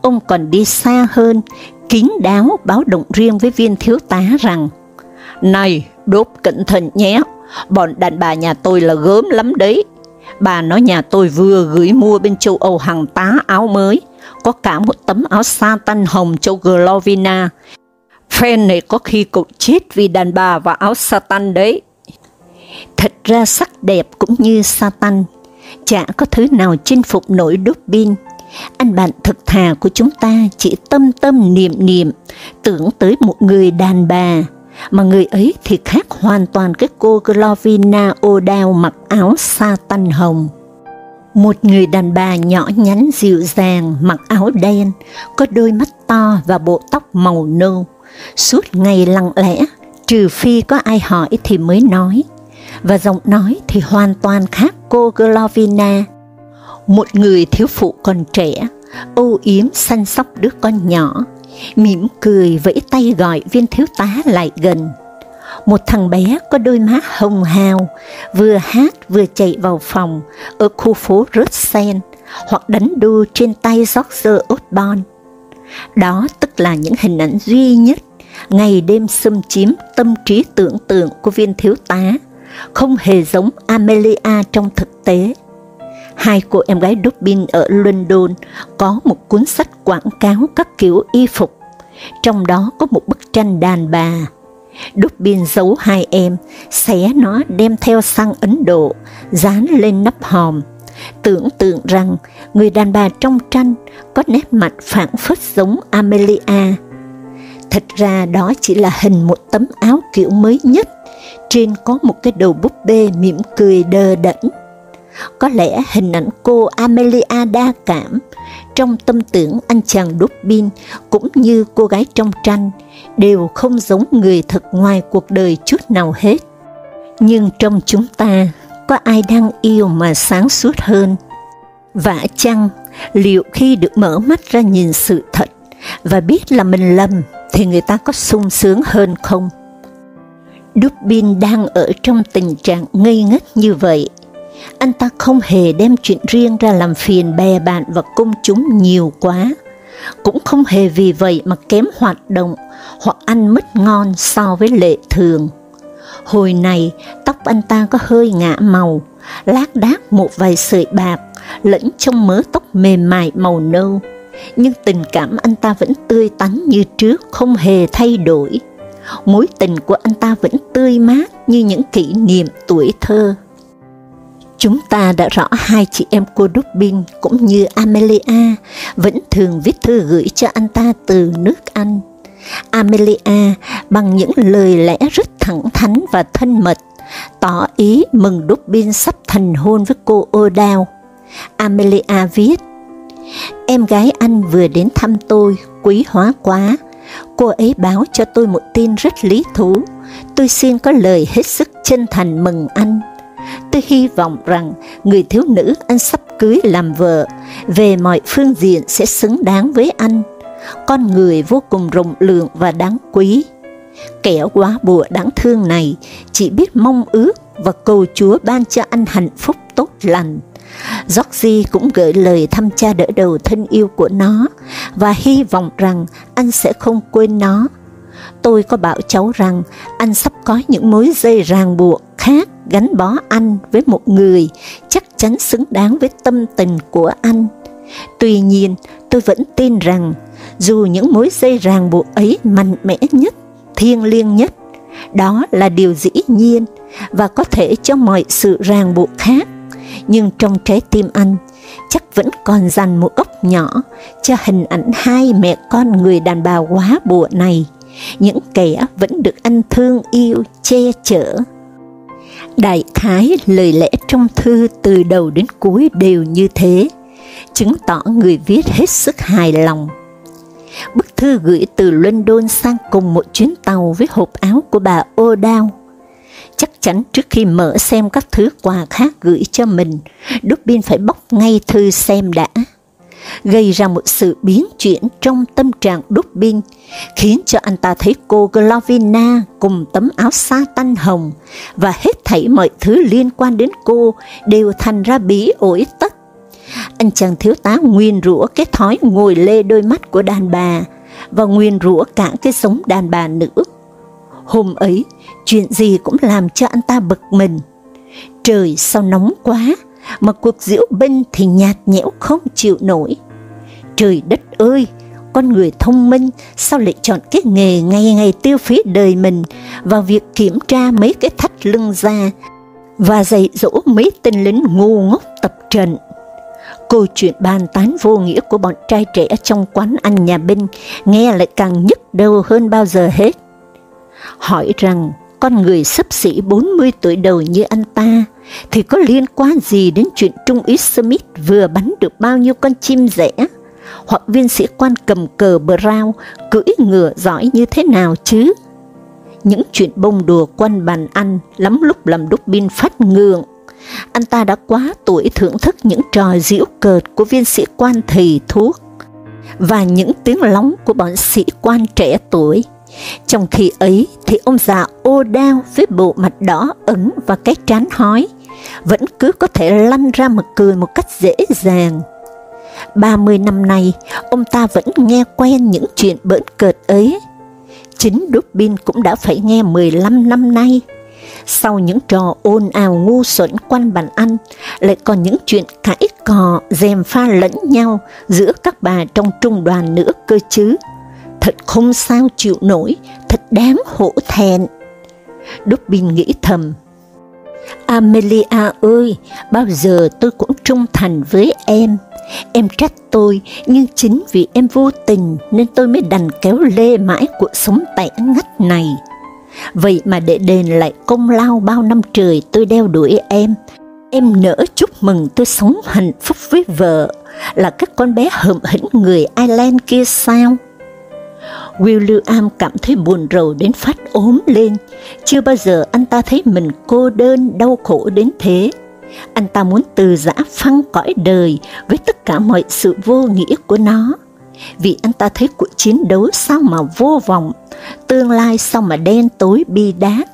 Ông còn đi xa hơn, kín đáo báo động riêng với viên thiếu tá rằng, Này, đốt cẩn thận nhé, bọn đàn bà nhà tôi là gớm lắm đấy. Bà nói nhà tôi vừa gửi mua bên châu Âu hàng tá áo mới, có cả một tấm áo Satan hồng châu Glovina. Fan này có khi cậu chết vì đàn bà và áo Satan đấy. Thật ra sắc đẹp cũng như Satan, chả có thứ nào chinh phục nổi đốt pin. Anh bạn thực thà của chúng ta chỉ tâm tâm niệm niệm, tưởng tới một người đàn bà, mà người ấy thì khác hoàn toàn cái cô Glovina O'Dell mặc áo sa tanh hồng. Một người đàn bà nhỏ nhắn dịu dàng, mặc áo đen, có đôi mắt to và bộ tóc màu nâu, suốt ngày lặng lẽ, trừ phi có ai hỏi thì mới nói và giọng nói thì hoàn toàn khác cô Glovina. Một người thiếu phụ còn trẻ, âu yếm săn sóc đứa con nhỏ, mỉm cười vẫy tay gọi viên thiếu tá lại gần. Một thằng bé có đôi má hồng hào, vừa hát vừa chạy vào phòng ở khu phố Russell hoặc đánh đu trên tay George Osborne. Đó tức là những hình ảnh duy nhất ngày đêm xâm chiếm tâm trí tưởng tượng của viên thiếu tá không hề giống Amelia trong thực tế. Hai cô em gái Dubin ở London có một cuốn sách quảng cáo các kiểu y phục, trong đó có một bức tranh đàn bà. Dubin giấu hai em, xé nó đem theo sang Ấn Độ, dán lên nắp hòm, tưởng tượng rằng người đàn bà trong tranh có nét mặt phản phất giống Amelia. Thật ra đó chỉ là hình một tấm áo kiểu mới nhất trên có một cái đầu búp bê mỉm cười đờ đẫn. Có lẽ hình ảnh cô Amelia đa cảm, trong tâm tưởng anh chàng Dubin cũng như cô gái trong tranh, đều không giống người thật ngoài cuộc đời chút nào hết. Nhưng trong chúng ta, có ai đang yêu mà sáng suốt hơn? Vả chăng, liệu khi được mở mắt ra nhìn sự thật, và biết là mình lầm, thì người ta có sung sướng hơn không? Dubin đang ở trong tình trạng ngây ngất như vậy. Anh ta không hề đem chuyện riêng ra làm phiền bè bạn và công chúng nhiều quá, cũng không hề vì vậy mà kém hoạt động hoặc ăn mất ngon so với lệ thường. Hồi này, tóc anh ta có hơi ngã màu, lác đác một vài sợi bạc, lẫn trong mớ tóc mềm mại màu nâu. Nhưng tình cảm anh ta vẫn tươi tắn như trước, không hề thay đổi mối tình của anh ta vẫn tươi mát như những kỷ niệm tuổi thơ. Chúng ta đã rõ hai chị em cô Dubin cũng như Amelia vẫn thường viết thư gửi cho anh ta từ nước Anh. Amelia bằng những lời lẽ rất thẳng thắn và thân mật, tỏ ý mừng Dubin sắp thành hôn với cô O'Dowd. Amelia viết, Em gái anh vừa đến thăm tôi, quý hóa quá, Cô ấy báo cho tôi một tin rất lý thú. Tôi xin có lời hết sức chân thành mừng anh. Tôi hy vọng rằng người thiếu nữ anh sắp cưới làm vợ, về mọi phương diện sẽ xứng đáng với anh. Con người vô cùng rộng lượng và đáng quý. Kẻ quá bùa đáng thương này chỉ biết mong ước và cầu Chúa ban cho anh hạnh phúc tốt lành. Georgie cũng gửi lời thăm cha đỡ đầu thân yêu của nó và hy vọng rằng anh sẽ không quên nó. Tôi có bảo cháu rằng anh sắp có những mối dây ràng buộc khác gắn bó anh với một người chắc chắn xứng đáng với tâm tình của anh. Tuy nhiên, tôi vẫn tin rằng dù những mối dây ràng buộc ấy mạnh mẽ nhất, thiêng liêng nhất, đó là điều dĩ nhiên và có thể cho mọi sự ràng buộc khác nhưng trong trái tim anh chắc vẫn còn dành một góc nhỏ cho hình ảnh hai mẹ con người đàn bà quá bùa này, những kẻ vẫn được anh thương yêu, che chở. Đại khái lời lẽ trong thư từ đầu đến cuối đều như thế, chứng tỏ người viết hết sức hài lòng. Bức thư gửi từ London sang cùng một chuyến tàu với hộp áo của bà O'Dowd. Chắc chắn trước khi mở xem các thứ quà khác gửi cho mình, Dubin phải bóc ngay thư xem đã gây ra một sự biến chuyển trong tâm trạng Dubin, khiến cho anh ta thấy cô Glovina cùng tấm áo sa tanh hồng và hết thảy mọi thứ liên quan đến cô đều thành ra bí ổi tất. Anh chàng thiếu tá nguyên rủa cái thói ngồi lê đôi mắt của đàn bà và nguyên rủa cả cái sống đàn bà nữ. Hôm ấy, chuyện gì cũng làm cho anh ta bực mình. Trời sao nóng quá, mà cuộc diễu binh thì nhạt nhẽo không chịu nổi. Trời đất ơi, con người thông minh sao lại chọn cái nghề ngày ngày tiêu phí đời mình vào việc kiểm tra mấy cái thắt lưng ra và dạy dỗ mấy tên lính ngu ngốc tập trận. Câu chuyện bàn tán vô nghĩa của bọn trai trẻ trong quán ăn nhà binh nghe lại càng nhức đầu hơn bao giờ hết. Hỏi rằng con người sắp xỉ 40 tuổi đầu như anh ta thì có liên quan gì đến chuyện Trung úy Smith vừa bắn được bao nhiêu con chim rẽ, hoặc viên sĩ quan cầm cờ Brown cưỡi ngựa giỏi như thế nào chứ? Những chuyện bông đùa quanh bàn ăn lắm lúc làm đúc bin phát ngượng. Anh ta đã quá tuổi thưởng thức những trò giễu cợt của viên sĩ quan thầy thuốc và những tiếng lóng của bọn sĩ quan trẻ tuổi trong khi ấy thì ông già ô đao với bộ mặt đỏ ẩn và cái trán hói, vẫn cứ có thể lăn ra mà cười một cách dễ dàng. 30 năm nay, ông ta vẫn nghe quen những chuyện bỡn cợt ấy. Chính Dubin cũng đã phải nghe 15 năm nay. Sau những trò ồn ào ngu xuẩn quanh bàn ăn, lại còn những chuyện cãi cò, dèm pha lẫn nhau giữa các bà trong trung đoàn nữa cơ chứ thật không sao chịu nổi, thật đáng hổ thẹn. Dubin nghĩ thầm, Amelia ơi, bao giờ tôi cũng trung thành với em. Em trách tôi, nhưng chính vì em vô tình nên tôi mới đành kéo lê mãi cuộc sống tẻ ngắt này. Vậy mà để đền lại công lao bao năm trời tôi đeo đuổi em, em nỡ chúc mừng tôi sống hạnh phúc với vợ, là các con bé hợm hĩnh người Ireland kia sao? William cảm thấy buồn rầu đến phát ốm lên, chưa bao giờ anh ta thấy mình cô đơn đau khổ đến thế. Anh ta muốn từ giã phăng cõi đời với tất cả mọi sự vô nghĩa của nó, vì anh ta thấy cuộc chiến đấu sao mà vô vọng, tương lai sao mà đen tối bi đát.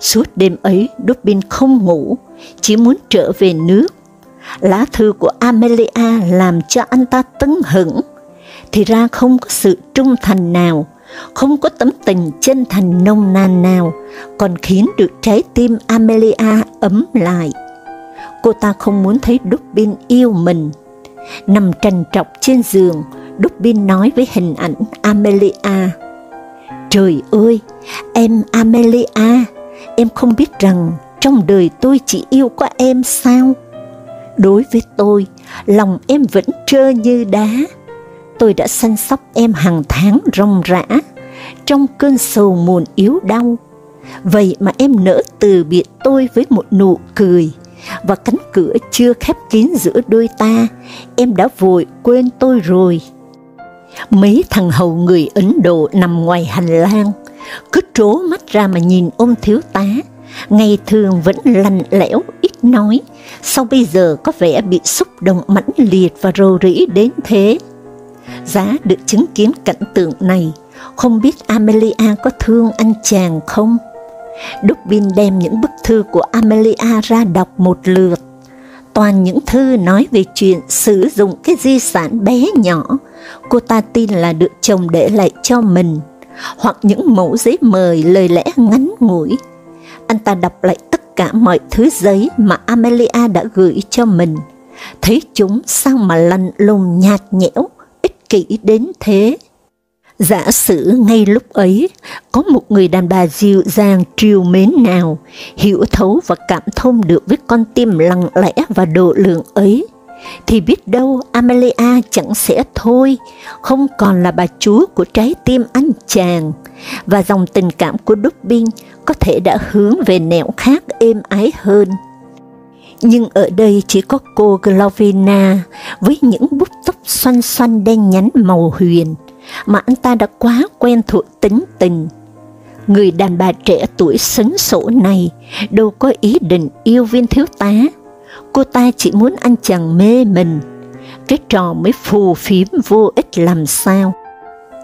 Suốt đêm ấy, Dubin không ngủ, chỉ muốn trở về nước. Lá thư của Amelia làm cho anh ta tưng hững, thì ra không có sự trung thành nào, không có tấm tình chân thành nồng nàn nào, còn khiến được trái tim Amelia ấm lại. Cô ta không muốn thấy Dubin yêu mình. Nằm trần trọc trên giường, Dubin nói với hình ảnh Amelia. Trời ơi, em Amelia, em không biết rằng trong đời tôi chỉ yêu có em sao? Đối với tôi, lòng em vẫn trơ như đá, tôi đã săn sóc em hàng tháng rong rã, trong cơn sầu muộn yếu đau. Vậy mà em nỡ từ biệt tôi với một nụ cười, và cánh cửa chưa khép kín giữa đôi ta, em đã vội quên tôi rồi. Mấy thằng hầu người Ấn Độ nằm ngoài hành lang, cứ trố mắt ra mà nhìn ông thiếu tá, ngày thường vẫn lành lẽo, ít nói, sau bây giờ có vẻ bị xúc động mãnh liệt và rầu rĩ đến thế. Giá được chứng kiến cảnh tượng này, không biết Amelia có thương anh chàng không? Dubin đem những bức thư của Amelia ra đọc một lượt. Toàn những thư nói về chuyện sử dụng cái di sản bé nhỏ, cô ta tin là được chồng để lại cho mình, hoặc những mẫu giấy mời lời lẽ ngắn ngủi. Anh ta đọc lại tất cả mọi thứ giấy mà Amelia đã gửi cho mình, thấy chúng sao mà lạnh lùng nhạt nhẽo, kỹ đến thế. Giả sử ngay lúc ấy, có một người đàn bà dịu dàng triều mến nào, hiểu thấu và cảm thông được với con tim lặng lẽ và độ lượng ấy, thì biết đâu Amelia chẳng sẽ thôi, không còn là bà chúa của trái tim anh chàng, và dòng tình cảm của Dubin có thể đã hướng về nẻo khác êm ái hơn. Nhưng ở đây chỉ có cô Glovina với những búp tóc xoăn xoăn đen nhánh màu huyền, mà anh ta đã quá quen thuộc tính tình. Người đàn bà trẻ tuổi sấn sổ này đâu có ý định yêu viên thiếu tá, cô ta chỉ muốn anh chàng mê mình, cái trò mới phù phiếm vô ích làm sao.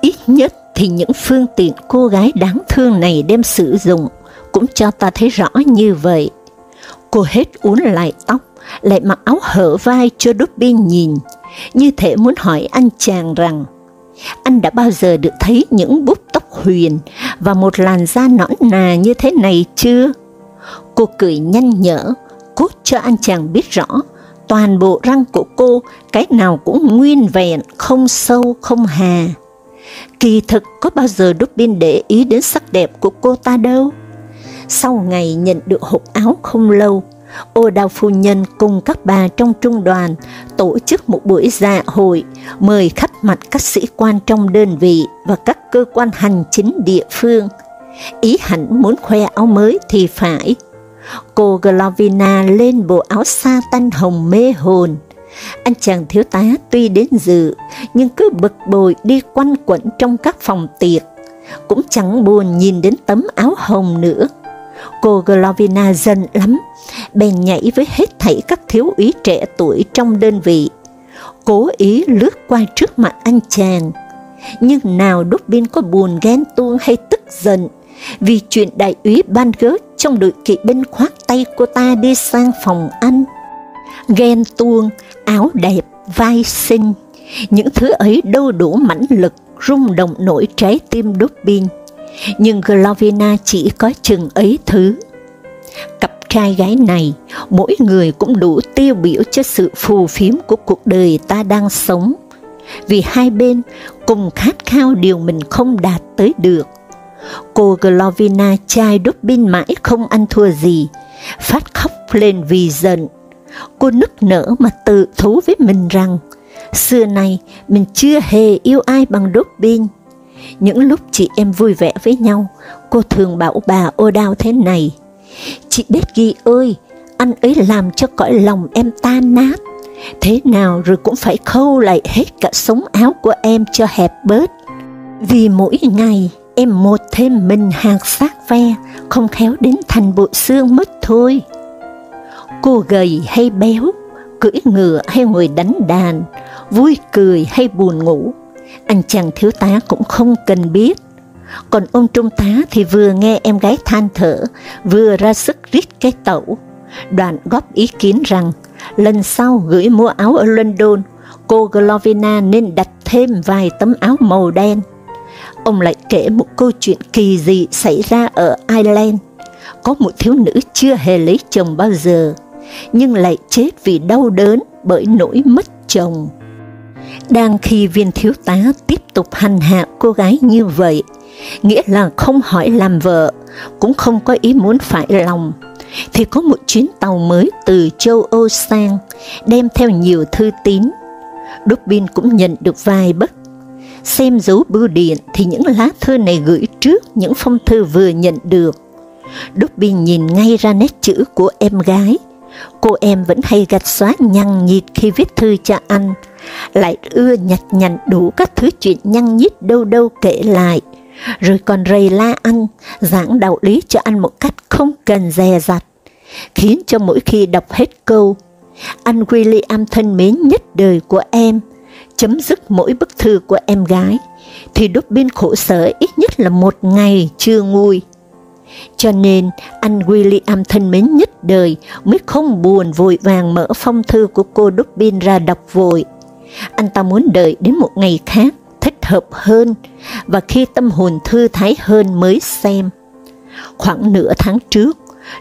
Ít nhất thì những phương tiện cô gái đáng thương này đem sử dụng cũng cho ta thấy rõ như vậy. Cô hết uốn lại tóc, lại mặc áo hở vai cho Dubin nhìn, như thể muốn hỏi anh chàng rằng, anh đã bao giờ được thấy những búp tóc huyền và một làn da nõn nà như thế này chưa? Cô cười nhanh nhở, cốt cho anh chàng biết rõ, toàn bộ răng của cô cái nào cũng nguyên vẹn, không sâu, không hà. Kỳ thực có bao giờ Dubin để ý đến sắc đẹp của cô ta đâu? Sau ngày nhận được hộp áo không lâu, ô đào phu nhân cùng các bà trong trung đoàn tổ chức một buổi dạ hội mời khắp mặt các sĩ quan trong đơn vị và các cơ quan hành chính địa phương. Ý hẳn muốn khoe áo mới thì phải. Cô Glovina lên bộ áo sa tanh hồng mê hồn. Anh chàng thiếu tá tuy đến dự, nhưng cứ bực bội đi quanh quẩn trong các phòng tiệc, cũng chẳng buồn nhìn đến tấm áo hồng nữa. Cô Glovina dân lắm, bèn nhảy với hết thảy các thiếu úy trẻ tuổi trong đơn vị, cố ý lướt qua trước mặt anh chàng. Nhưng nào Dubin có buồn ghen tuông hay tức giận, vì chuyện đại úy ban gớt trong đội kỵ binh khoác tay cô ta đi sang phòng anh. Ghen tuông, áo đẹp, vai xinh, những thứ ấy đâu đủ mãnh lực rung động nổi trái tim Dubin nhưng Glovina chỉ có chừng ấy thứ. Cặp trai gái này, mỗi người cũng đủ tiêu biểu cho sự phù phiếm của cuộc đời ta đang sống, vì hai bên cùng khát khao điều mình không đạt tới được. Cô Glovina trai đốt pin mãi không ăn thua gì, phát khóc lên vì giận. Cô nức nở mà tự thú với mình rằng, xưa nay mình chưa hề yêu ai bằng đốt pin, những lúc chị em vui vẻ với nhau, cô thường bảo bà ô đao thế này, Chị Becky ơi, anh ấy làm cho cõi lòng em tan nát, thế nào rồi cũng phải khâu lại hết cả sống áo của em cho hẹp bớt. Vì mỗi ngày em một thêm mình hạt xác ve, không khéo đến thành bộ xương mất thôi. Cô gầy hay béo, cưỡi ngựa hay ngồi đánh đàn, vui cười hay buồn ngủ, anh chàng thiếu tá cũng không cần biết. Còn ông trung tá thì vừa nghe em gái than thở, vừa ra sức rít cái tẩu. Đoàn góp ý kiến rằng, lần sau gửi mua áo ở London, cô Glovina nên đặt thêm vài tấm áo màu đen. Ông lại kể một câu chuyện kỳ dị xảy ra ở Ireland. Có một thiếu nữ chưa hề lấy chồng bao giờ, nhưng lại chết vì đau đớn bởi nỗi mất chồng. Đang khi viên thiếu tá tiếp tục hành hạ cô gái như vậy, nghĩa là không hỏi làm vợ, cũng không có ý muốn phải lòng, thì có một chuyến tàu mới từ châu Âu sang, đem theo nhiều thư tín. Dubin cũng nhận được vài bức. Xem dấu bưu điện thì những lá thư này gửi trước những phong thư vừa nhận được. Dubin nhìn ngay ra nét chữ của em gái. Cô em vẫn hay gạch xóa nhăn nhịt khi viết thư cho anh, lại ưa nhặt nhằn đủ các thứ chuyện nhăn nhít đâu đâu kể lại, rồi còn rầy la anh, giảng đạo lý cho anh một cách không cần dè dặt, khiến cho mỗi khi đọc hết câu, anh William thân mến nhất đời của em, chấm dứt mỗi bức thư của em gái, thì đúc biên khổ sở ít nhất là một ngày chưa nguôi. Cho nên, anh William thân mến nhất đời mới không buồn vội vàng mở phong thư của cô Dubin ra đọc vội, anh ta muốn đợi đến một ngày khác, thích hợp hơn, và khi tâm hồn thư thái hơn mới xem. Khoảng nửa tháng trước,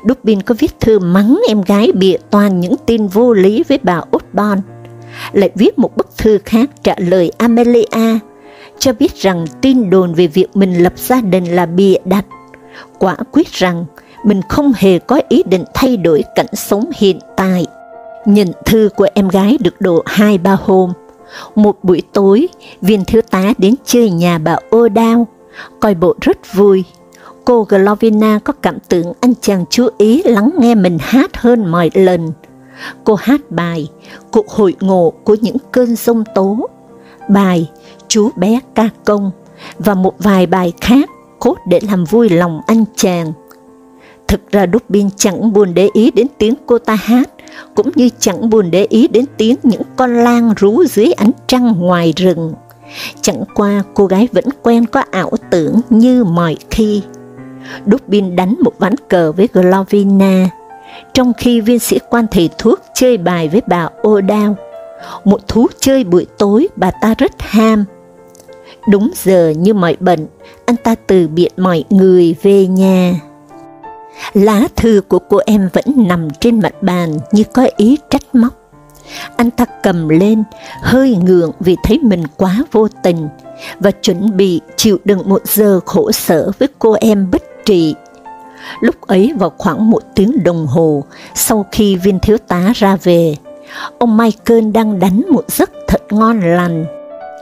Dubin có viết thư mắng em gái bịa toàn những tin vô lý với bà Osborne, lại viết một bức thư khác trả lời Amelia, cho biết rằng tin đồn về việc mình lập gia đình là bịa đặt, quả quyết rằng mình không hề có ý định thay đổi cảnh sống hiện tại. Nhận thư của em gái được độ hai ba hôm. Một buổi tối, viên thiếu tá đến chơi nhà bà ô đao, coi bộ rất vui. Cô Glovina có cảm tưởng anh chàng chú ý lắng nghe mình hát hơn mọi lần. Cô hát bài, cuộc hội ngộ của những cơn sông tố, bài Chú bé ca công, và một vài bài khác cốt để làm vui lòng anh chàng. Thực ra Dubin chẳng buồn để ý đến tiếng cô ta hát, cũng như chẳng buồn để ý đến tiếng những con lang rú dưới ánh trăng ngoài rừng. Chẳng qua cô gái vẫn quen có ảo tưởng như mọi khi. Dubin đánh một ván cờ với Glovina, trong khi viên sĩ quan thầy thuốc chơi bài với bà O'Dowd. Một thú chơi buổi tối bà ta rất ham. Đúng giờ như mọi bận, anh ta từ biệt mọi người về nhà. Lá thư của cô em vẫn nằm trên mặt bàn như có ý trách móc. Anh ta cầm lên, hơi ngượng vì thấy mình quá vô tình, và chuẩn bị chịu đựng một giờ khổ sở với cô em bất trị. Lúc ấy vào khoảng một tiếng đồng hồ sau khi viên thiếu tá ra về, ông Michael đang đánh một giấc thật ngon lành.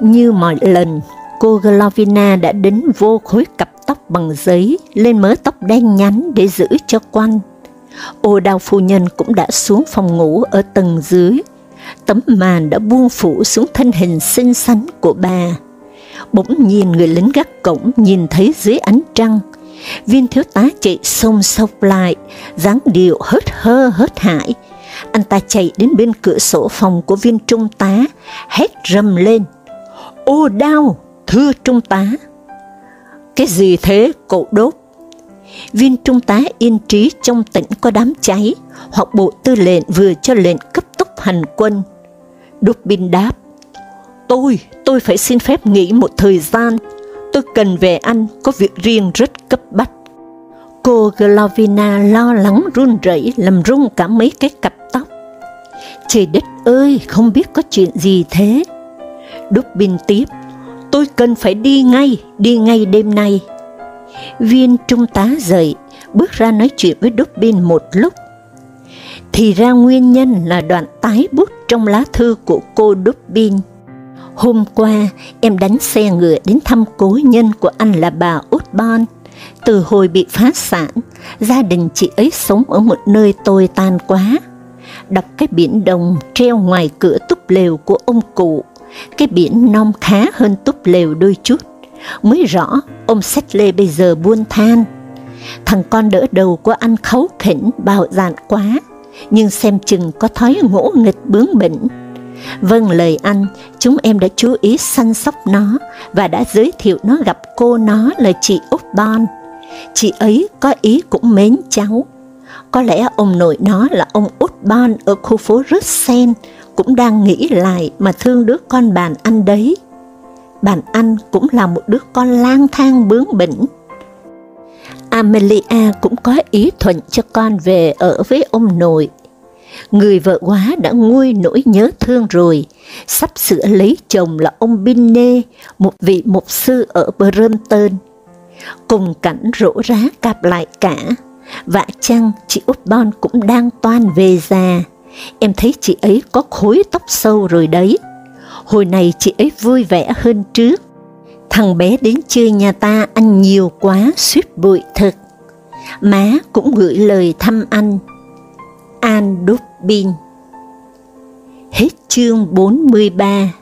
Như mọi lần, cô Glovina đã đính vô khối cặp tóc bằng giấy lên mớ tóc đen nhánh để giữ cho quanh. Ô đào phu nhân cũng đã xuống phòng ngủ ở tầng dưới. Tấm màn đã buông phủ xuống thân hình xinh xắn của bà. Bỗng nhìn người lính gác cổng nhìn thấy dưới ánh trăng. Viên thiếu tá chạy xông sốc lại, dáng điệu hớt hơ hớt hải. Anh ta chạy đến bên cửa sổ phòng của viên trung tá, hét rầm lên. Ô đau, thưa trung tá! Cái gì thế, cậu đốt? Viên trung tá yên trí trong tỉnh có đám cháy, hoặc bộ tư lệnh vừa cho lệnh cấp tốc hành quân. Đúc bin đáp, tôi, tôi phải xin phép nghỉ một thời gian, tôi cần về anh có việc riêng rất cấp bách. Cô Glovina lo lắng run rẩy làm rung cả mấy cái cặp tóc. Trời đất ơi, không biết có chuyện gì thế. Đúc bin tiếp, tôi cần phải đi ngay, đi ngay đêm nay. Viên trung tá dậy, bước ra nói chuyện với Dubin một lúc. Thì ra nguyên nhân là đoạn tái bút trong lá thư của cô Dubin. Hôm qua, em đánh xe ngựa đến thăm cố nhân của anh là bà Utbon. Từ hồi bị phá sản, gia đình chị ấy sống ở một nơi tồi tàn quá. Đọc cái biển đồng treo ngoài cửa túp lều của ông cụ cái biển non khá hơn túp lều đôi chút, mới rõ ông Xét Lê bây giờ buôn than. Thằng con đỡ đầu của anh khấu khỉnh bạo dạn quá, nhưng xem chừng có thói ngỗ nghịch bướng bỉnh. Vâng lời anh, chúng em đã chú ý săn sóc nó và đã giới thiệu nó gặp cô nó là chị Úc Bon. Chị ấy có ý cũng mến cháu. Có lẽ ông nội nó là ông Út Bon ở khu phố Russell, cũng đang nghĩ lại mà thương đứa con bạn anh đấy. Bạn anh cũng là một đứa con lang thang bướng bỉnh. Amelia cũng có ý thuận cho con về ở với ông nội. Người vợ quá đã nguôi nỗi nhớ thương rồi, sắp sửa lấy chồng là ông Binne, một vị mục sư ở Brompton. Cùng cảnh rỗ rá cặp lại cả, vạ chăng chị Út Bon cũng đang toan về già em thấy chị ấy có khối tóc sâu rồi đấy. Hồi này chị ấy vui vẻ hơn trước. Thằng bé đến chơi nhà ta ăn nhiều quá, suýt bụi thật. Má cũng gửi lời thăm anh. An Đúc Bin Hết chương 43